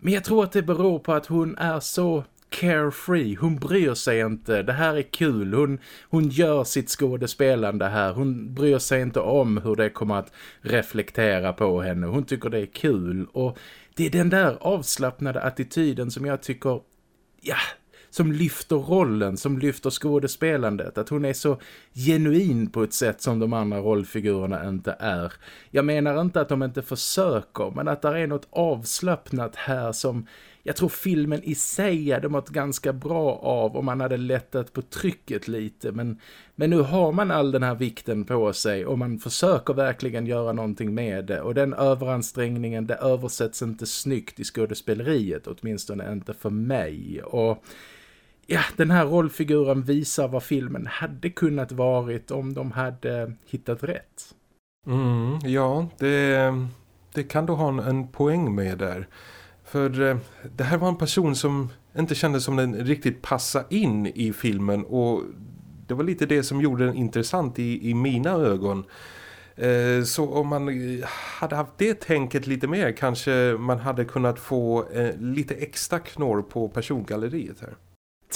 Men jag tror att det beror på att hon är så carefree. Hon bryr sig inte. Det här är kul. Hon, hon gör sitt skådespelande här. Hon bryr sig inte om hur det kommer att reflektera på henne. Hon tycker det är kul. Och det är den där avslappnade attityden som jag tycker... Ja, som lyfter rollen, som lyfter skådespelandet. Att hon är så genuin på ett sätt som de andra rollfigurerna inte är. Jag menar inte att de inte försöker, men att det är något avslappnat här som jag tror filmen i sig hade mått ganska bra av om man hade lättat på trycket lite. Men, men nu har man all den här vikten på sig och man försöker verkligen göra någonting med det. Och den överansträngningen, det översätts inte snyggt i skådespeleriet, åtminstone inte för mig. Och ja, den här rollfiguren visar vad filmen hade kunnat varit om de hade hittat rätt. Mm, ja, det, det kan du ha en, en poäng med där. För eh, det här var en person som inte kändes som den riktigt passa in i filmen och det var lite det som gjorde den intressant i, i mina ögon. Eh, så om man eh, hade haft det tänket lite mer kanske man hade kunnat få eh, lite extra knorr på persongalleriet här.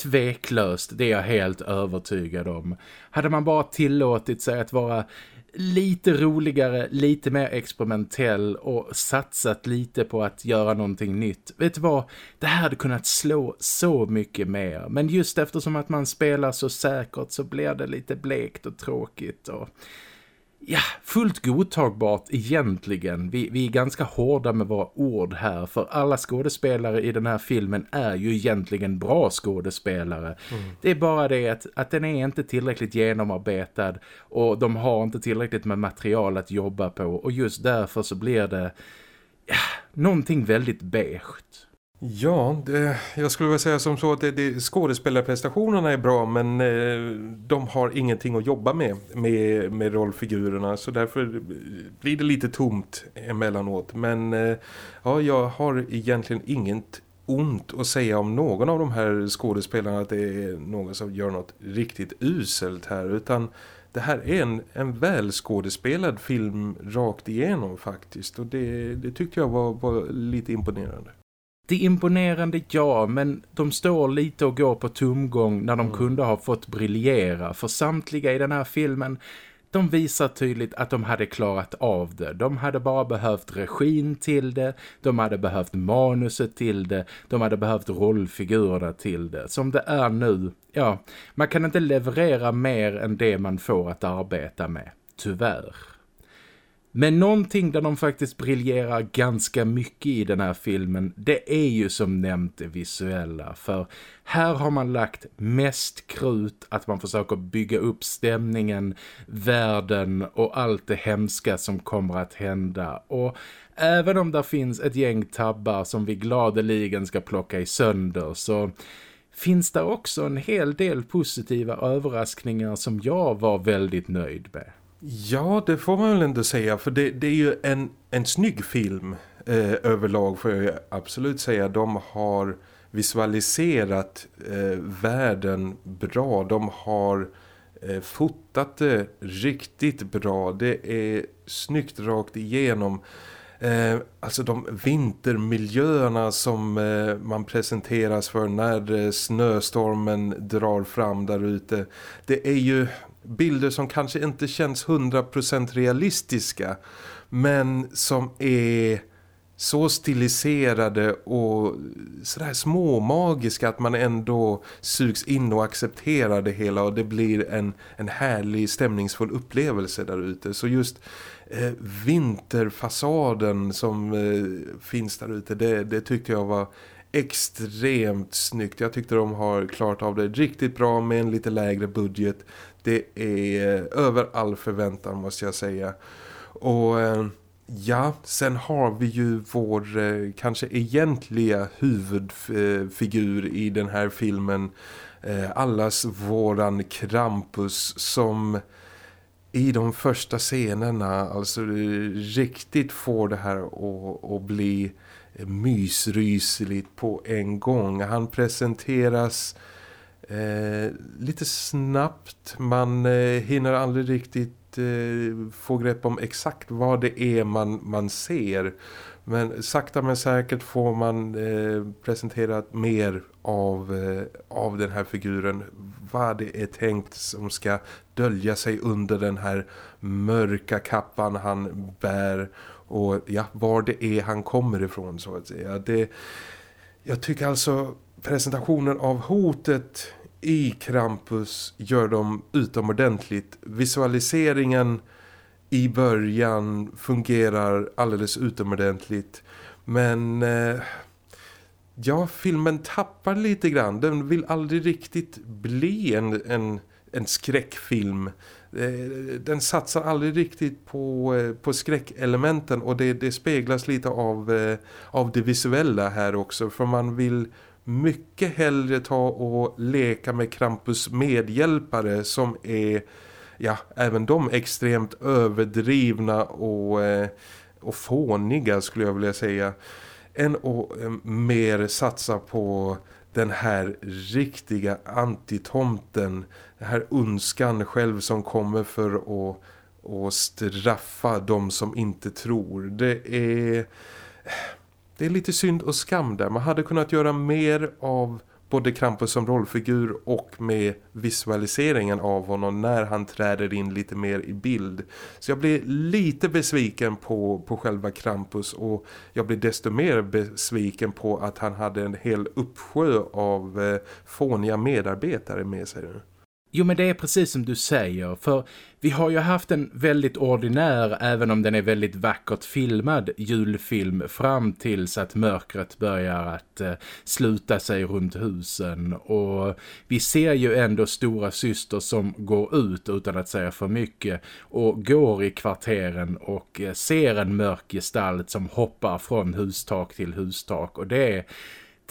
Tveklöst, det är jag helt övertygad om. Hade man bara tillåtit sig att vara lite roligare, lite mer experimentell och satsat lite på att göra någonting nytt. Vet du vad? Det här hade kunnat slå så mycket mer. Men just eftersom att man spelar så säkert så blir det lite blekt och tråkigt och ja, fullt godtagbart egentligen. Vi, vi är ganska hårda med våra ord här för alla skådespelare i den här filmen är ju egentligen bra skådespelare. Mm. Det är bara det att, att den är inte tillräckligt genomarbetad och de har inte tillräckligt med material att jobba på och just därför så blir det ja, någonting väldigt beige. Ja, det, jag skulle vilja säga som så att det, det, skådespelarprestationerna är bra men eh, de har ingenting att jobba med, med med rollfigurerna så därför blir det lite tomt emellanåt. Men eh, ja, jag har egentligen inget ont att säga om någon av de här skådespelarna att det är någon som gör något riktigt uselt här utan det här är en, en väl skådespelad film rakt igenom faktiskt och det, det tyckte jag var, var lite imponerande. Det är imponerande, ja, men de står lite och går på tumgång när de mm. kunde ha fått briljera. För samtliga i den här filmen, de visar tydligt att de hade klarat av det. De hade bara behövt regin till det, de hade behövt manuset till det, de hade behövt rollfigurerna till det. Som det är nu, ja, man kan inte leverera mer än det man får att arbeta med, tyvärr. Men någonting där de faktiskt briljerar ganska mycket i den här filmen det är ju som nämnt det visuella. För här har man lagt mest krut att man försöker bygga upp stämningen, världen och allt det hemska som kommer att hända. Och även om det finns ett gäng tabbar som vi gladeligen ska plocka i sönder så finns det också en hel del positiva överraskningar som jag var väldigt nöjd med. Ja, det får man väl ändå säga. För det, det är ju en, en snygg film eh, överlag får jag absolut säga. De har visualiserat eh, världen bra. De har eh, fotat det riktigt bra. Det är snyggt rakt igenom. Eh, alltså de vintermiljöerna som eh, man presenteras för när eh, snöstormen drar fram där ute. Det är ju bilder som kanske inte känns 100% realistiska men som är så stiliserade och sådär småmagiska att man ändå sugs in och accepterar det hela och det blir en, en härlig stämningsfull upplevelse där ute. Så just eh, vinterfasaden som eh, finns där ute, det, det tyckte jag var extremt snyggt. Jag tyckte de har klarat av det riktigt bra med en lite lägre budget. Det är eh, över all förväntan måste jag säga. Och eh, ja, sen har vi ju vår eh, kanske egentliga huvudfigur i den här filmen. Allas våran Krampus som i de första scenerna alltså riktigt får det här att, att bli mysrysligt på en gång. Han presenteras eh, lite snabbt. Man eh, hinner aldrig riktigt eh, få grepp om exakt vad det är man, man ser. Men sakta men säkert får man eh, presenterat mer av, eh, av den här figuren. Vad det är tänkt som ska dölja sig under den här mörka kappan han bär. Och ja, var det är han kommer ifrån så att säga. Det, jag tycker alltså presentationen av hotet i Krampus gör dem utomordentligt. Visualiseringen i början fungerar alldeles utomordentligt. Men eh, ja, filmen tappar lite grann. Den vill aldrig riktigt bli en, en, en skräckfilm. Eh, den satsar aldrig riktigt på, eh, på skräckelementen och det, det speglas lite av, eh, av det visuella här också. För man vill mycket hellre ta och leka med Krampus medhjälpare som är ja, även de extremt överdrivna och, eh, och fåniga skulle jag vilja säga än att eh, mer satsa på den här riktiga antitomten den här önskan själv som kommer för att, att straffa de som inte tror. Det är, eh, det är lite synd och skam där. Man hade kunnat göra mer av både Krampus som rollfigur och med visualiseringen av honom när han träder in lite mer i bild. Så jag blir lite besviken på, på själva Krampus och jag blir desto mer besviken på att han hade en hel uppsjö av eh, fåniga medarbetare med sig. Jo men det är precis som du säger för vi har ju haft en väldigt ordinär, även om den är väldigt vackert filmad, julfilm fram tills att mörkret börjar att eh, sluta sig runt husen. Och vi ser ju ändå stora syster som går ut utan att säga för mycket och går i kvarteren och eh, ser en mörk gestalt som hoppar från hustak till hustak. Och det är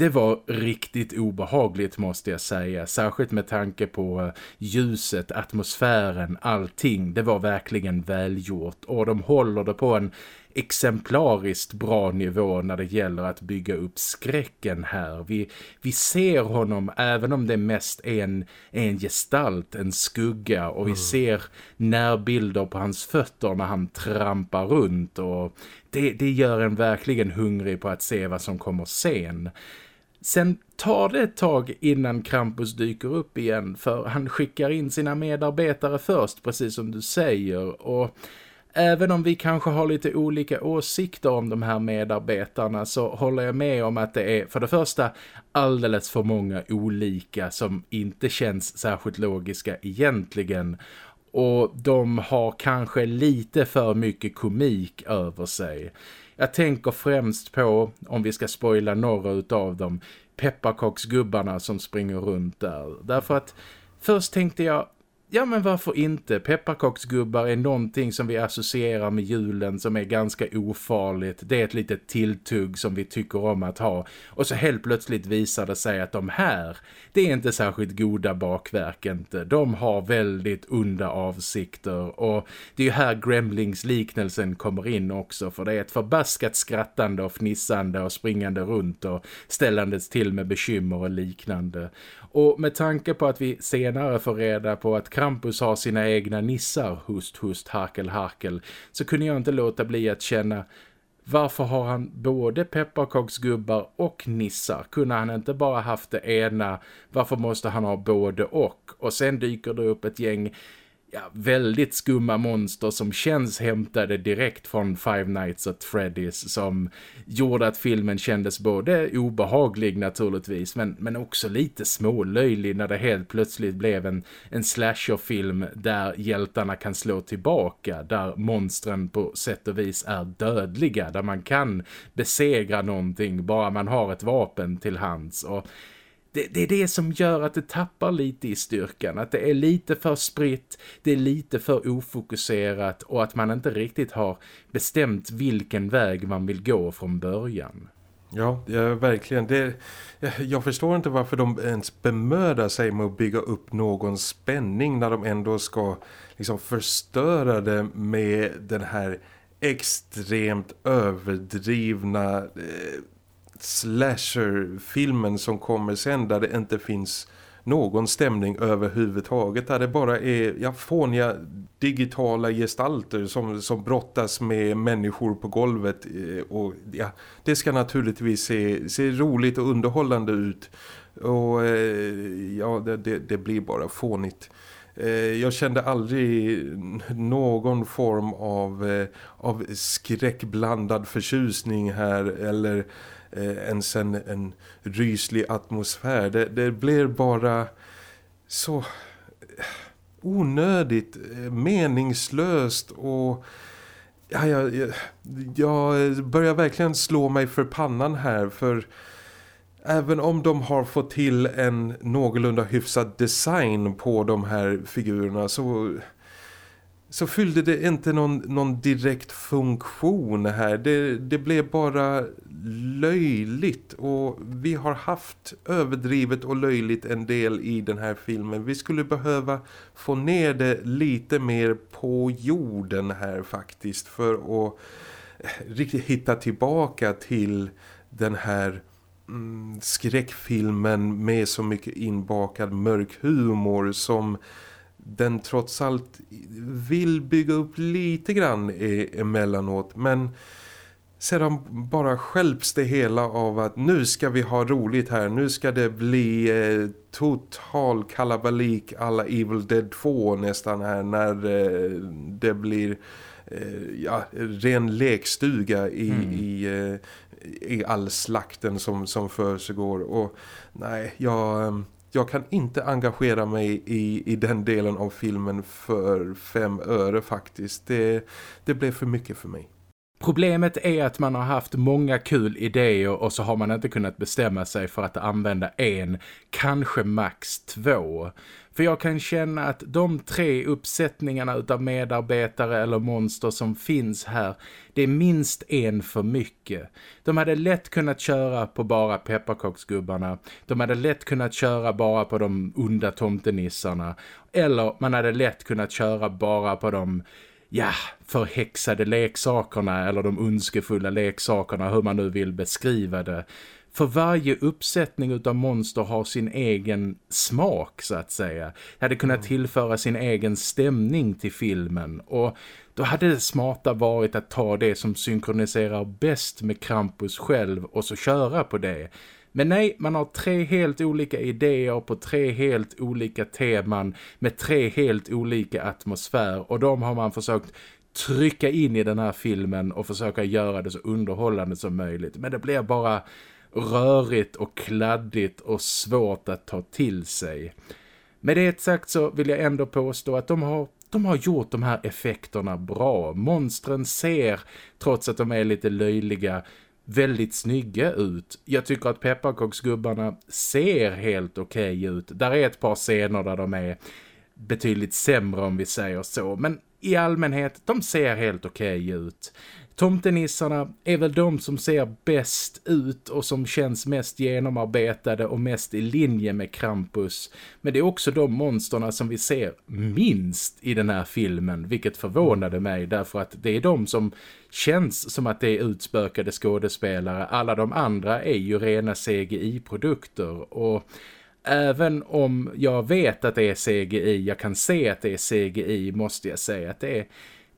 det var riktigt obehagligt måste jag säga. Särskilt med tanke på eh, ljuset, atmosfären, allting. Det var verkligen välgjort. Och de håller det på en exemplariskt bra nivå när det gäller att bygga upp skräcken här. Vi, vi ser honom även om det mest är en, en gestalt, en skugga och vi mm. ser närbilder på hans fötter när han trampar runt och det, det gör en verkligen hungrig på att se vad som kommer sen. Sen tar det ett tag innan Krampus dyker upp igen för han skickar in sina medarbetare först, precis som du säger. Och även om vi kanske har lite olika åsikter om de här medarbetarna så håller jag med om att det är för det första alldeles för många olika som inte känns särskilt logiska egentligen. Och de har kanske lite för mycket komik över sig. Jag tänker främst på, om vi ska spoila några utav dem, pepparkaksgubbarna som springer runt där. Därför att först tänkte jag, Ja men varför inte? Pepparkaksgubbar är någonting som vi associerar med julen som är ganska ofarligt. Det är ett litet tilltugg som vi tycker om att ha. Och så helt plötsligt visar det sig att de här, det är inte särskilt goda bakverk inte. De har väldigt onda avsikter och det är ju här Gremlings-liknelsen kommer in också. För det är ett förbaskat skrattande och fnissande och springande runt och ställandes till med bekymmer och liknande. Och med tanke på att vi senare får reda på att Krampus har sina egna nissar, hust, hust, harkel, harkel, så kunde jag inte låta bli att känna varför har han både pepparkaksgubbar och nissar? Kunde han inte bara haft det ena? Varför måste han ha både och? Och sen dyker det upp ett gäng ja, väldigt skumma monster som känns hämtade direkt från Five Nights at Freddy's som gjorde att filmen kändes både obehaglig naturligtvis men, men också lite smålöjlig när det helt plötsligt blev en, en slasherfilm där hjältarna kan slå tillbaka, där monstren på sätt och vis är dödliga, där man kan besegra någonting bara man har ett vapen till hands. Och det, det, är det som gör att det tappar lite i styrkan. Att det är lite för spritt, det är lite för ofokuserat och att man inte riktigt har bestämt vilken väg man vill gå från början. Ja, ja verkligen. Det, jag förstår inte varför de ens bemödar sig med att bygga upp någon spänning när de ändå ska liksom förstöra det med den här extremt överdrivna eh, slasher-filmen som kommer sen där det inte finns någon stämning överhuvudtaget. Där det bara är ja, fåniga digitala gestalter som, som brottas med människor på golvet. Eh, och ja, det ska naturligtvis se, se roligt och underhållande ut. Och eh, ja, det, det, det blir bara fånigt. Eh, jag kände aldrig någon form av, av skräckblandad förtjusning här eller Eh, en, en, en ryslig atmosfär. Det, det blir bara så eh, onödigt, eh, meningslöst och ja, jag, jag börjar verkligen slå mig för pannan här för även om de har fått till en någorlunda hyfsad design på de här figurerna så så fyllde det inte någon, någon direkt funktion här. Det, det blev bara löjligt och vi har haft överdrivet och löjligt en del i den här filmen. Vi skulle behöva få ner det lite mer på jorden här faktiskt för att eh, riktigt hitta tillbaka till den här mm, skräckfilmen med så mycket inbakad mörk humor som den trots allt vill bygga upp lite grann emellanåt men sedan bara skälps det hela av att nu ska vi ha roligt här, nu ska det bli eh, total kalabalik alla Evil Dead 2 nästan här när eh, det blir eh, ja, ren lekstuga i, mm. i, eh, i all slakten som, som för sig går och nej, jag jag kan inte engagera mig i, i den delen av filmen för fem öre faktiskt. Det, det blev för mycket för mig. Problemet är att man har haft många kul idéer och så har man inte kunnat bestämma sig för att använda en, kanske max två. För jag kan känna att de tre uppsättningarna utav medarbetare eller monster som finns här, det är minst en för mycket. De hade lätt kunnat köra på bara pepparkaksgubbarna. De hade lätt kunnat köra bara på de onda tomtenissarna. Eller man hade lätt kunnat köra bara på de ja, förhäxade leksakerna eller de ondskefulla leksakerna, hur man nu vill beskriva det. För varje uppsättning utav monster har sin egen smak så att säga. Hade kunnat mm. tillföra sin egen stämning till filmen och då hade det smarta varit att ta det som synkroniserar bäst med Krampus själv och så köra på det. Men nej, man har tre helt olika idéer på tre helt olika teman med tre helt olika atmosfär och de har man försökt trycka in i den här filmen och försöka göra det så underhållande som möjligt. Men det blir bara rörigt och kladdigt och svårt att ta till sig. Med det sagt så vill jag ändå påstå att de har de har gjort de här effekterna bra. Monstren ser, trots att de är lite löjliga, väldigt snygga ut. Jag tycker att pepparkaksgubbarna ser helt okej okay ut. Där är ett par scener där de är betydligt sämre om vi säger så. Men i allmänhet, de ser helt okej okay ut. Tomtenissarna är väl de som ser bäst ut och som känns mest genomarbetade och mest i linje med Krampus. Men det är också de monsterna som vi ser minst i den här filmen, vilket förvånade mig därför att det är de som känns som att det är utspökade skådespelare. Alla de andra är ju rena CGI-produkter och... Även om jag vet att det är CGI, jag kan se att det är CGI måste jag säga att det är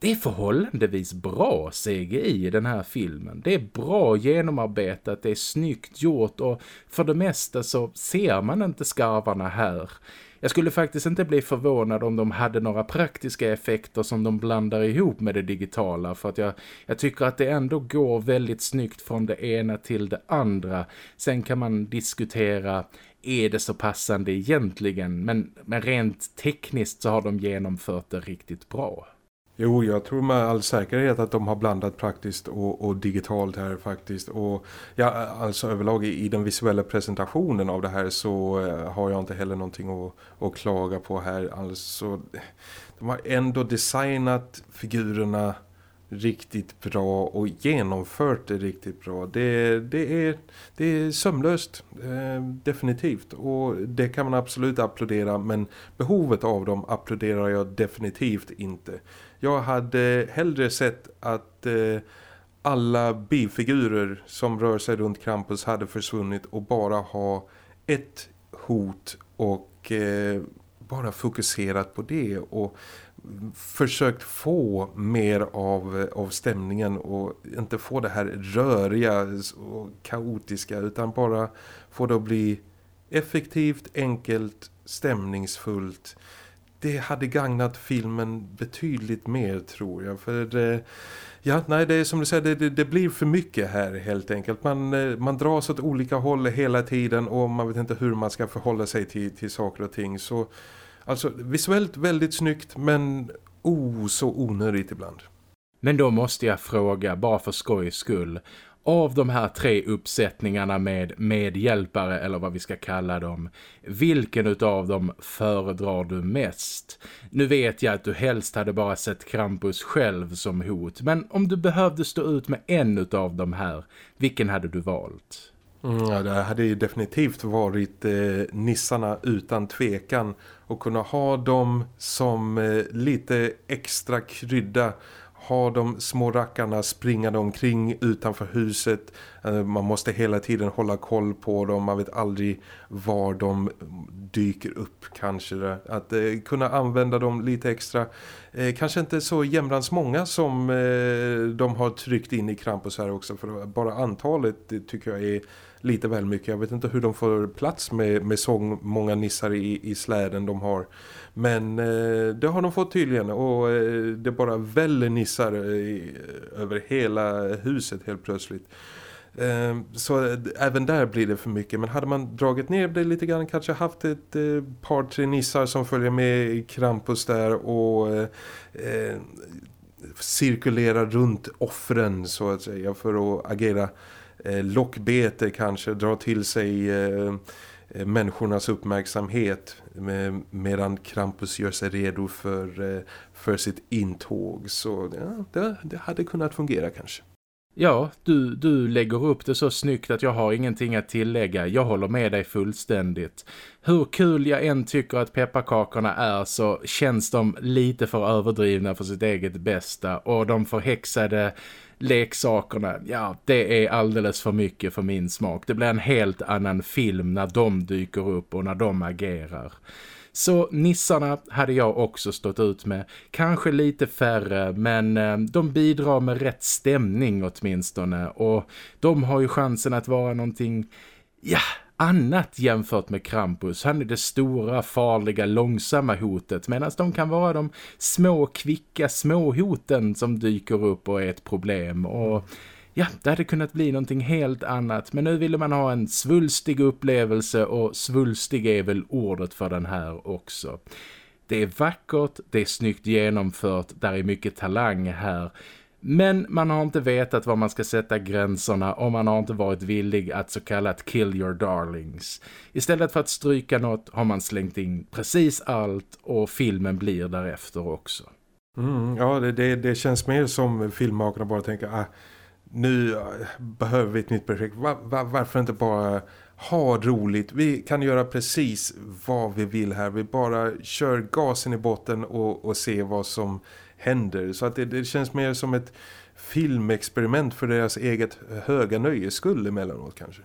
det är förhållandevis bra CGI i den här filmen. Det är bra genomarbetat, det är snyggt gjort och för det mesta så ser man inte skarvarna här. Jag skulle faktiskt inte bli förvånad om de hade några praktiska effekter som de blandar ihop med det digitala för att jag, jag tycker att det ändå går väldigt snyggt från det ena till det andra. Sen kan man diskutera är det så passande egentligen men, men rent tekniskt så har de genomfört det riktigt bra. Jo, jag tror med all säkerhet att de har blandat praktiskt och, och digitalt här faktiskt. Och ja, alltså överlag i, i, den visuella presentationen av det här så eh, har jag inte heller någonting att, att klaga på här. Alltså, de har ändå designat figurerna riktigt bra och genomfört det riktigt bra. Det, det, är, det är sömlöst, eh, definitivt. Och det kan man absolut applådera men behovet av dem applåderar jag definitivt inte. Jag hade hellre sett att eh, alla bifigurer som rör sig runt Krampus hade försvunnit och bara ha ett hot och eh, bara fokuserat på det och försökt få mer av, av stämningen och inte få det här röriga och kaotiska utan bara få det att bli effektivt, enkelt, stämningsfullt det hade gagnat filmen betydligt mer tror jag. För eh, ja, nej, det är som du säger, det, det, blir för mycket här helt enkelt. Man, eh, man dras åt olika håll hela tiden och man vet inte hur man ska förhålla sig till, till saker och ting. Så alltså visuellt väldigt snyggt men oh så onödigt ibland. Men då måste jag fråga, bara för skojs skull av de här tre uppsättningarna med medhjälpare eller vad vi ska kalla dem, vilken utav dem föredrar du mest? Nu vet jag att du helst hade bara sett Krampus själv som hot, men om du behövde stå ut med en utav de här, vilken hade du valt? Mm, ja, det hade ju definitivt varit eh, nissarna utan tvekan och kunna ha dem som eh, lite extra krydda ha de små rackarna springande omkring utanför huset. Eh, man måste hela tiden hålla koll på dem. Man vet aldrig var de dyker upp kanske. Att eh, kunna använda dem lite extra. Eh, kanske inte så jämrans många som eh, de har tryckt in i Krampus här också. För bara antalet tycker jag är lite väl mycket. Jag vet inte hur de får plats med, med så många nissar i, i släden de har. Men eh, det har de fått tydligen och eh, det bara väller nissar eh, över hela huset helt plötsligt. Ehm, så eh, även där blir det för mycket. Men hade man dragit ner det lite grann, kanske haft ett eh, par, tre nissar som följer med i Krampus där och eh, cirkulerar runt offren så att säga för att agera eh, lockbete kanske, dra till sig eh Eh, människornas uppmärksamhet med, medan Krampus gör sig redo för, eh, för sitt intåg. Så ja, det, det hade kunnat fungera kanske. Ja, du, du lägger upp det så snyggt att jag har ingenting att tillägga. Jag håller med dig fullständigt. Hur kul jag än tycker att pepparkakorna är så känns de lite för överdrivna för sitt eget bästa. Och de förhäxade leksakerna, ja det är alldeles för mycket för min smak. Det blir en helt annan film när de dyker upp och när de agerar. Så nissarna hade jag också stått ut med. Kanske lite färre men eh, de bidrar med rätt stämning åtminstone. Och de har ju chansen att vara någonting, ja, annat jämfört med Krampus. Han är det stora, farliga, långsamma hotet medan de kan vara de små, kvicka, små hoten som dyker upp och är ett problem. Och ja, det hade kunnat bli någonting helt annat. Men nu ville man ha en svulstig upplevelse och svulstig är väl ordet för den här också. Det är vackert, det är snyggt genomfört, där är mycket talang här. Men man har inte vetat var man ska sätta gränserna och man har inte varit villig att så kallat kill your darlings. Istället för att stryka något har man slängt in precis allt och filmen blir därefter också. Mm, ja, det, det, det, känns mer som filmmakarna bara tänker ah, nu eh, behöver vi ett nytt projekt. Var, var, varför inte bara ha roligt? Vi kan göra precis vad vi vill här. Vi bara kör gasen i botten och, och ser vad som händer. Så att det, det känns mer som ett filmexperiment för deras eget höga nöjes skull emellanåt kanske.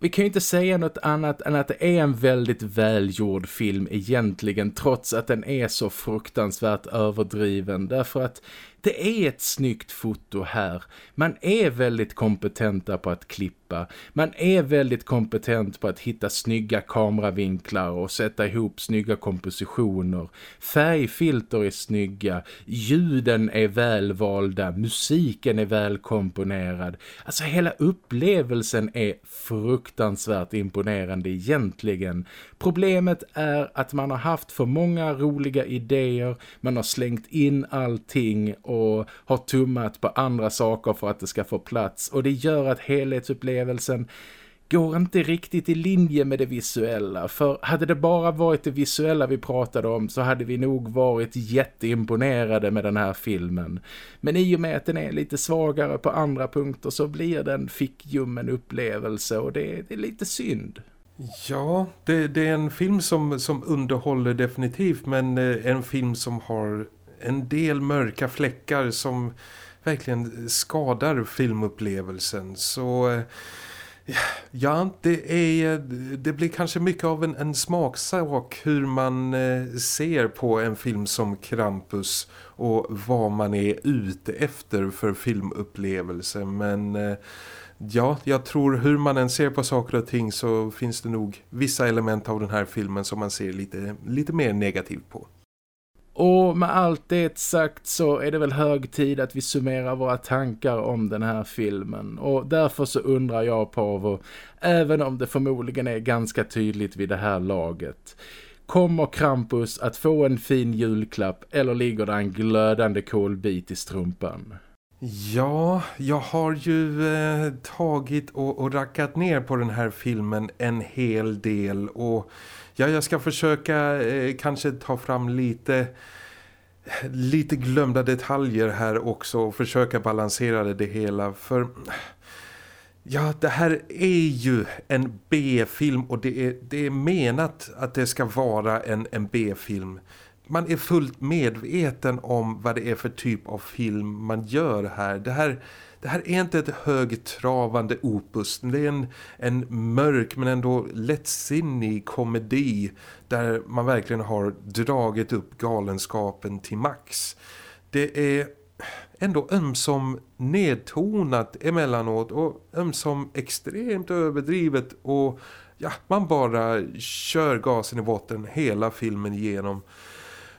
Vi kan ju inte säga något annat än att det är en väldigt välgjord film egentligen trots att den är så fruktansvärt överdriven därför att det är ett snyggt foto här. Man är väldigt kompetenta på att klippa. Man är väldigt kompetent på att hitta snygga kameravinklar och sätta ihop snygga kompositioner. Färgfilter är snygga. Ljuden är välvalda. Musiken är välkomponerad. Alltså hela upplevelsen är fruktansvärt imponerande egentligen. Problemet är att man har haft för många roliga idéer. Man har slängt in allting och och har tummat på andra saker för att det ska få plats. Och det gör att helhetsupplevelsen går inte riktigt i linje med det visuella. För hade det bara varit det visuella vi pratade om så hade vi nog varit jätteimponerade med den här filmen. Men i och med att den är lite svagare på andra punkter så blir den fickljummen upplevelse och det, det är lite synd. Ja, det, det, är en film som, som underhåller definitivt men eh, en film som har en del mörka fläckar som verkligen skadar filmupplevelsen. Så eh, ja, det, är, det blir kanske mycket av en, en smaksak hur man eh, ser på en film som Krampus och vad man är ute efter för filmupplevelse. Men eh, ja, jag tror hur man än ser på saker och ting så finns det nog vissa element av den här filmen som man ser lite, lite mer negativt på. Och med allt det sagt så är det väl hög tid att vi summerar våra tankar om den här filmen. Och därför så undrar jag Pavo, även om det förmodligen är ganska tydligt vid det här laget. Kommer Krampus att få en fin julklapp eller ligger det en glödande kolbit i strumpan? Ja, jag har ju eh, tagit och, och rackat ner på den här filmen en hel del och ja, jag ska försöka eh, kanske ta fram lite lite glömda detaljer här också och försöka balansera det hela för ja det här är ju en B-film och det är, det är menat att det ska vara en, en B-film man är fullt medveten om vad det är för typ av film man gör här. Det här, det här är inte ett högtravande opus. Det är en, en mörk men ändå lättsinnig komedi där man verkligen har dragit upp galenskapen till max. Det är ändå ömsom nedtonat emellanåt och ömsom extremt överdrivet och ja, man bara kör gasen i botten hela filmen igenom.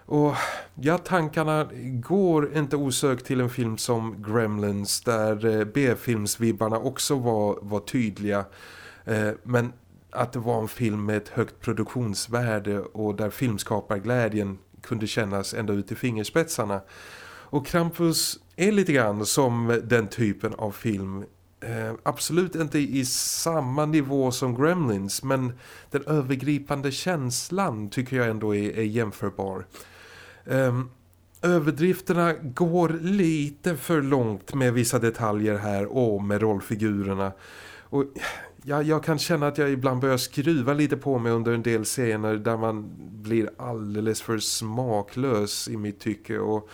Och ja, tankarna går inte osökt till en film som Gremlins där eh, B-filmsvibbarna också var, var tydliga. Eh, men att det var en film med ett högt produktionsvärde och där filmskaparglädjen kunde kännas ända ut i fingerspetsarna. Och Krampus är lite grann som den typen av film. Eh, absolut inte i samma nivå som Gremlins men den övergripande känslan tycker jag ändå är, är jämförbar. Um, överdrifterna går lite för långt med vissa detaljer här och med rollfigurerna. Och ja, jag kan känna att jag ibland börjar skruva lite på mig under en del scener där man blir alldeles för smaklös i mitt tycke och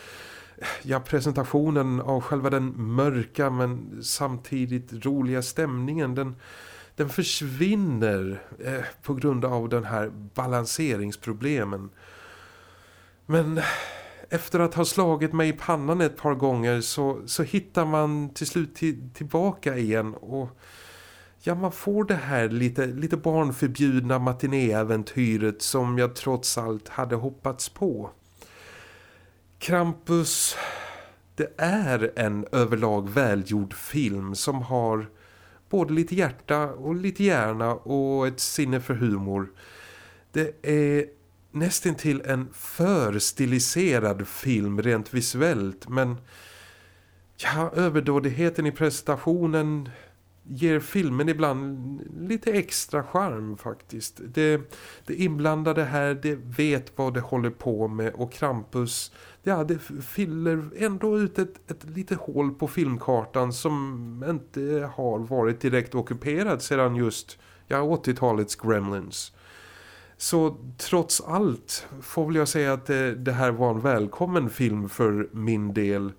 ja, presentationen av själva den mörka men samtidigt roliga stämningen den, den försvinner eh, på grund av den här balanseringsproblemen. Men efter att ha slagit mig i pannan ett par gånger så, så hittar man till slut tillbaka igen och ja, man får det här lite, lite barnförbjudna matinéäventyret som jag trots allt hade hoppats på. Krampus, det är en överlag välgjord film som har både lite hjärta och lite hjärna och ett sinne för humor. Det är nästan till en för stiliserad film rent visuellt men ja, överdådigheten i presentationen ger filmen ibland lite extra charm faktiskt. Det, det inblandade här, det vet vad det håller på med och Krampus, ja, det fyller ändå ut ett, ett litet hål på filmkartan som inte har varit direkt ockuperad sedan just ja, 80-talets Gremlins. Så trots allt får väl jag säga att det, det här var en välkommen film för min del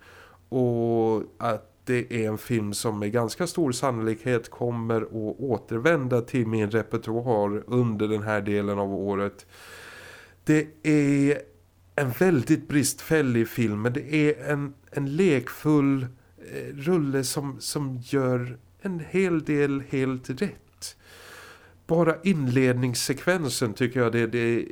och att det är en film som med ganska stor sannolikhet kommer att återvända till min repertoar under den här delen av året. Det är en väldigt bristfällig film men det är en, en lekfull eh, rulle som, som gör en hel del helt rätt bara inledningssekvensen tycker jag det, det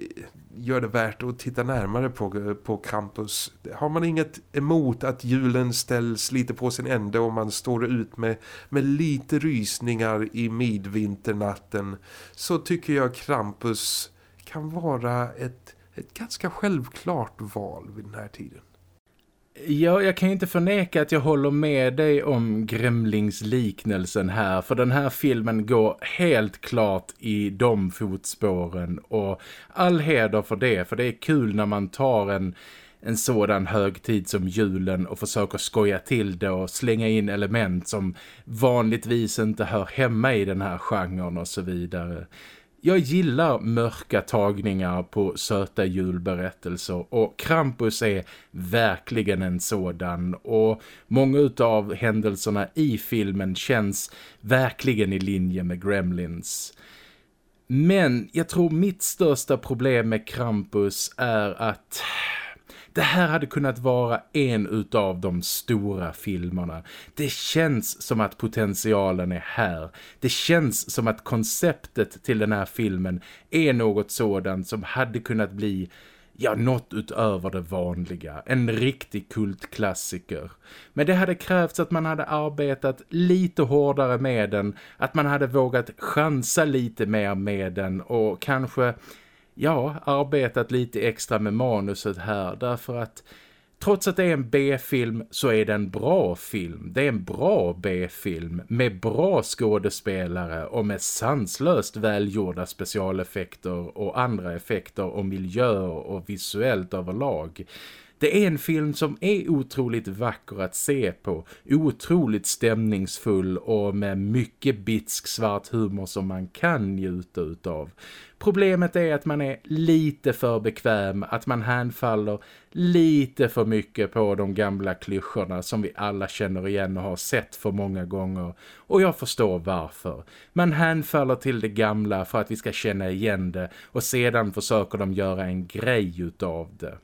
gör det värt att titta närmare på, på Krampus. Har man inget emot att julen ställs lite på sin ände och man står ut med, med lite rysningar i midvinternatten så tycker jag Krampus kan vara ett, ett ganska självklart val vid den här tiden. Ja, jag kan inte förneka att jag håller med dig om Gremlingsliknelsen här. För den här filmen går helt klart i de fotspåren. Och all heder för det. För det är kul när man tar en, en sådan högtid som julen och försöker skoja till det och slänga in element som vanligtvis inte hör hemma i den här genren och så vidare. Jag gillar mörka tagningar på söta julberättelser och Krampus är verkligen en sådan och många av händelserna i filmen känns verkligen i linje med Gremlins. Men jag tror mitt största problem med Krampus är att det här hade kunnat vara en utav de stora filmerna. Det känns som att potentialen är här. Det känns som att konceptet till den här filmen är något sådant som hade kunnat bli ja, något utöver det vanliga. En riktig kultklassiker. Men det hade krävts att man hade arbetat lite hårdare med den. Att man hade vågat chansa lite mer med den och kanske ja, arbetat lite extra med manuset här därför att trots att det är en B-film så är det en bra film. Det är en bra B-film med bra skådespelare och med sanslöst välgjorda specialeffekter och andra effekter och miljöer och visuellt överlag. Det är en film som är otroligt vacker att se på. Otroligt stämningsfull och med mycket bitsk svart humor som man kan njuta utav. Problemet är att man är lite för bekväm, att man hänfaller lite för mycket på de gamla klyschorna som vi alla känner igen och har sett för många gånger. Och jag förstår varför. Man hänfaller till det gamla för att vi ska känna igen det och sedan försöker de göra en grej utav det.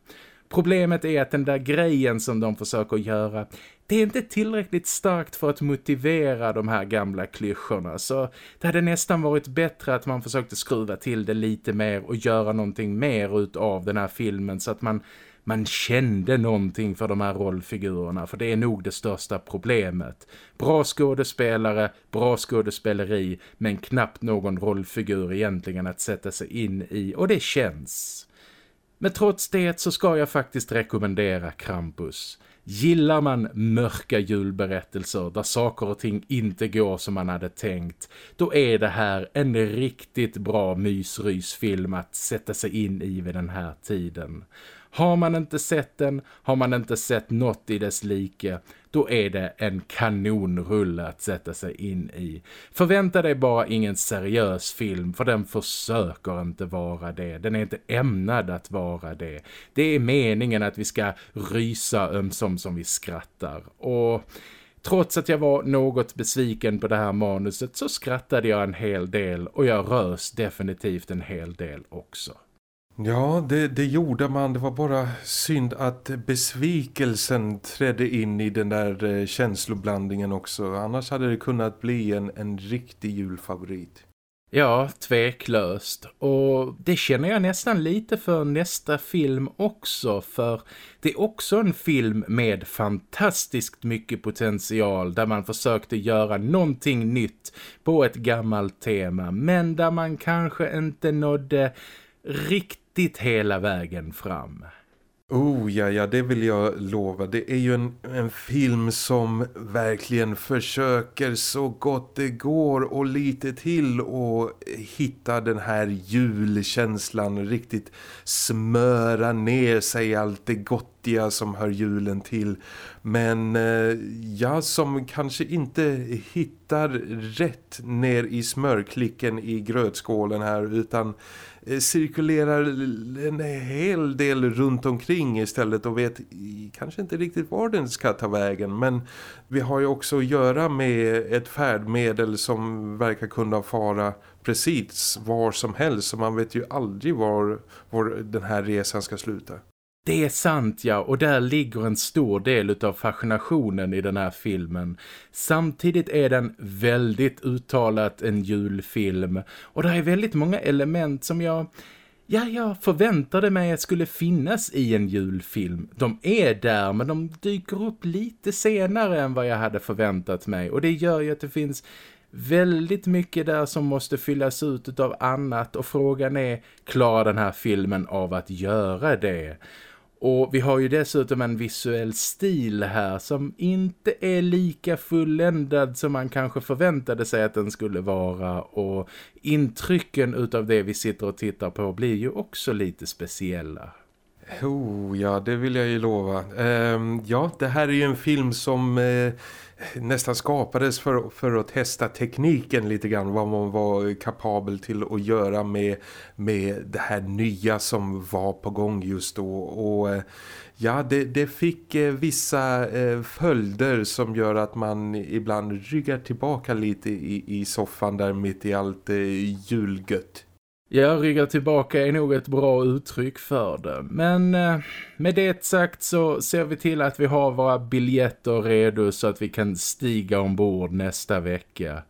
Problemet är att den där grejen som de försöker göra, det är inte tillräckligt starkt för att motivera de här gamla klyschorna. Så det hade nästan varit bättre att man försökte skruva till det lite mer och göra någonting mer av den här filmen så att man man kände någonting för de här rollfigurerna för det är nog det största problemet. Bra skådespelare, bra skådespeleri men knappt någon rollfigur egentligen att sätta sig in i och det känns. Men trots det så ska jag faktiskt rekommendera Krampus. Gillar man mörka julberättelser där saker och ting inte går som man hade tänkt, då är det här en riktigt bra mysrysfilm att sätta sig in i vid den här tiden. Har man inte sett den, har man inte sett något i dess like, då är det en kanonrulle att sätta sig in i. Förvänta dig bara ingen seriös film, för den försöker inte vara det. Den är inte ämnad att vara det. Det är meningen att vi ska rysa ömsom som vi skrattar. Och... Trots att jag var något besviken på det här manuset så skrattade jag en hel del och jag rös definitivt en hel del också. Ja, det, det gjorde man. Det var bara synd att besvikelsen trädde in i den där eh, känsloblandningen också. Annars hade det kunnat bli en, en riktig julfavorit. Ja, tveklöst. Och det känner jag nästan lite för nästa film också. För det är också en film med fantastiskt mycket potential. Där man försökte göra någonting nytt på ett gammalt tema. Men där man kanske inte nådde riktigt riktigt hela vägen fram. Oh ja, ja, det vill jag lova. Det är ju en, en film som verkligen försöker så gott det går och lite till och hitta den här julkänslan. Riktigt smöra ner sig allt det gottiga som hör julen till. Men eh, ja, jag som kanske inte hittar rätt ner i smörklicken i grötskålen här utan Eh, cirkulerar en hel del runt omkring istället och vet kanske inte riktigt var den ska ta vägen men vi har ju också att göra med ett färdmedel som verkar kunna fara precis var som helst så man vet ju aldrig var, var den här resan ska sluta. Det är sant ja, och där ligger en stor del av fascinationen i den här filmen. Samtidigt är den väldigt uttalat en julfilm och det är väldigt många element som jag... Ja, jag förväntade mig att skulle finnas i en julfilm. De är där men de dyker upp lite senare än vad jag hade förväntat mig och det gör ju att det finns väldigt mycket där som måste fyllas ut av annat och frågan är, klarar den här filmen av att göra det? Och vi har ju dessutom en visuell stil här som inte är lika fulländad som man kanske förväntade sig att den skulle vara. Och intrycken utav det vi sitter och tittar på blir ju också lite speciella. Oh, ja, det vill jag ju lova. Um, ja, det här är ju en film som... eh, nästan skapades för, för att testa tekniken lite grann. Vad man var kapabel till att göra med, med det här nya som var på gång just då. Och eh, ja, det, det fick eh, vissa eh, följder som gör att man ibland ryggar tillbaka lite i, i soffan där mitt i allt eh, julgött. Ja, rygga tillbaka är nog ett bra uttryck för det. Men eh, med det sagt så ser vi till att vi har våra biljetter redo så att vi kan stiga ombord nästa vecka.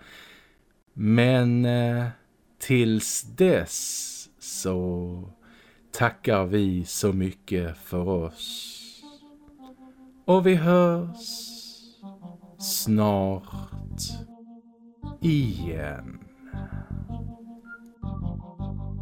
Men eh, tills dess så tackar vi så mycket för oss. Och vi hörs snart igen.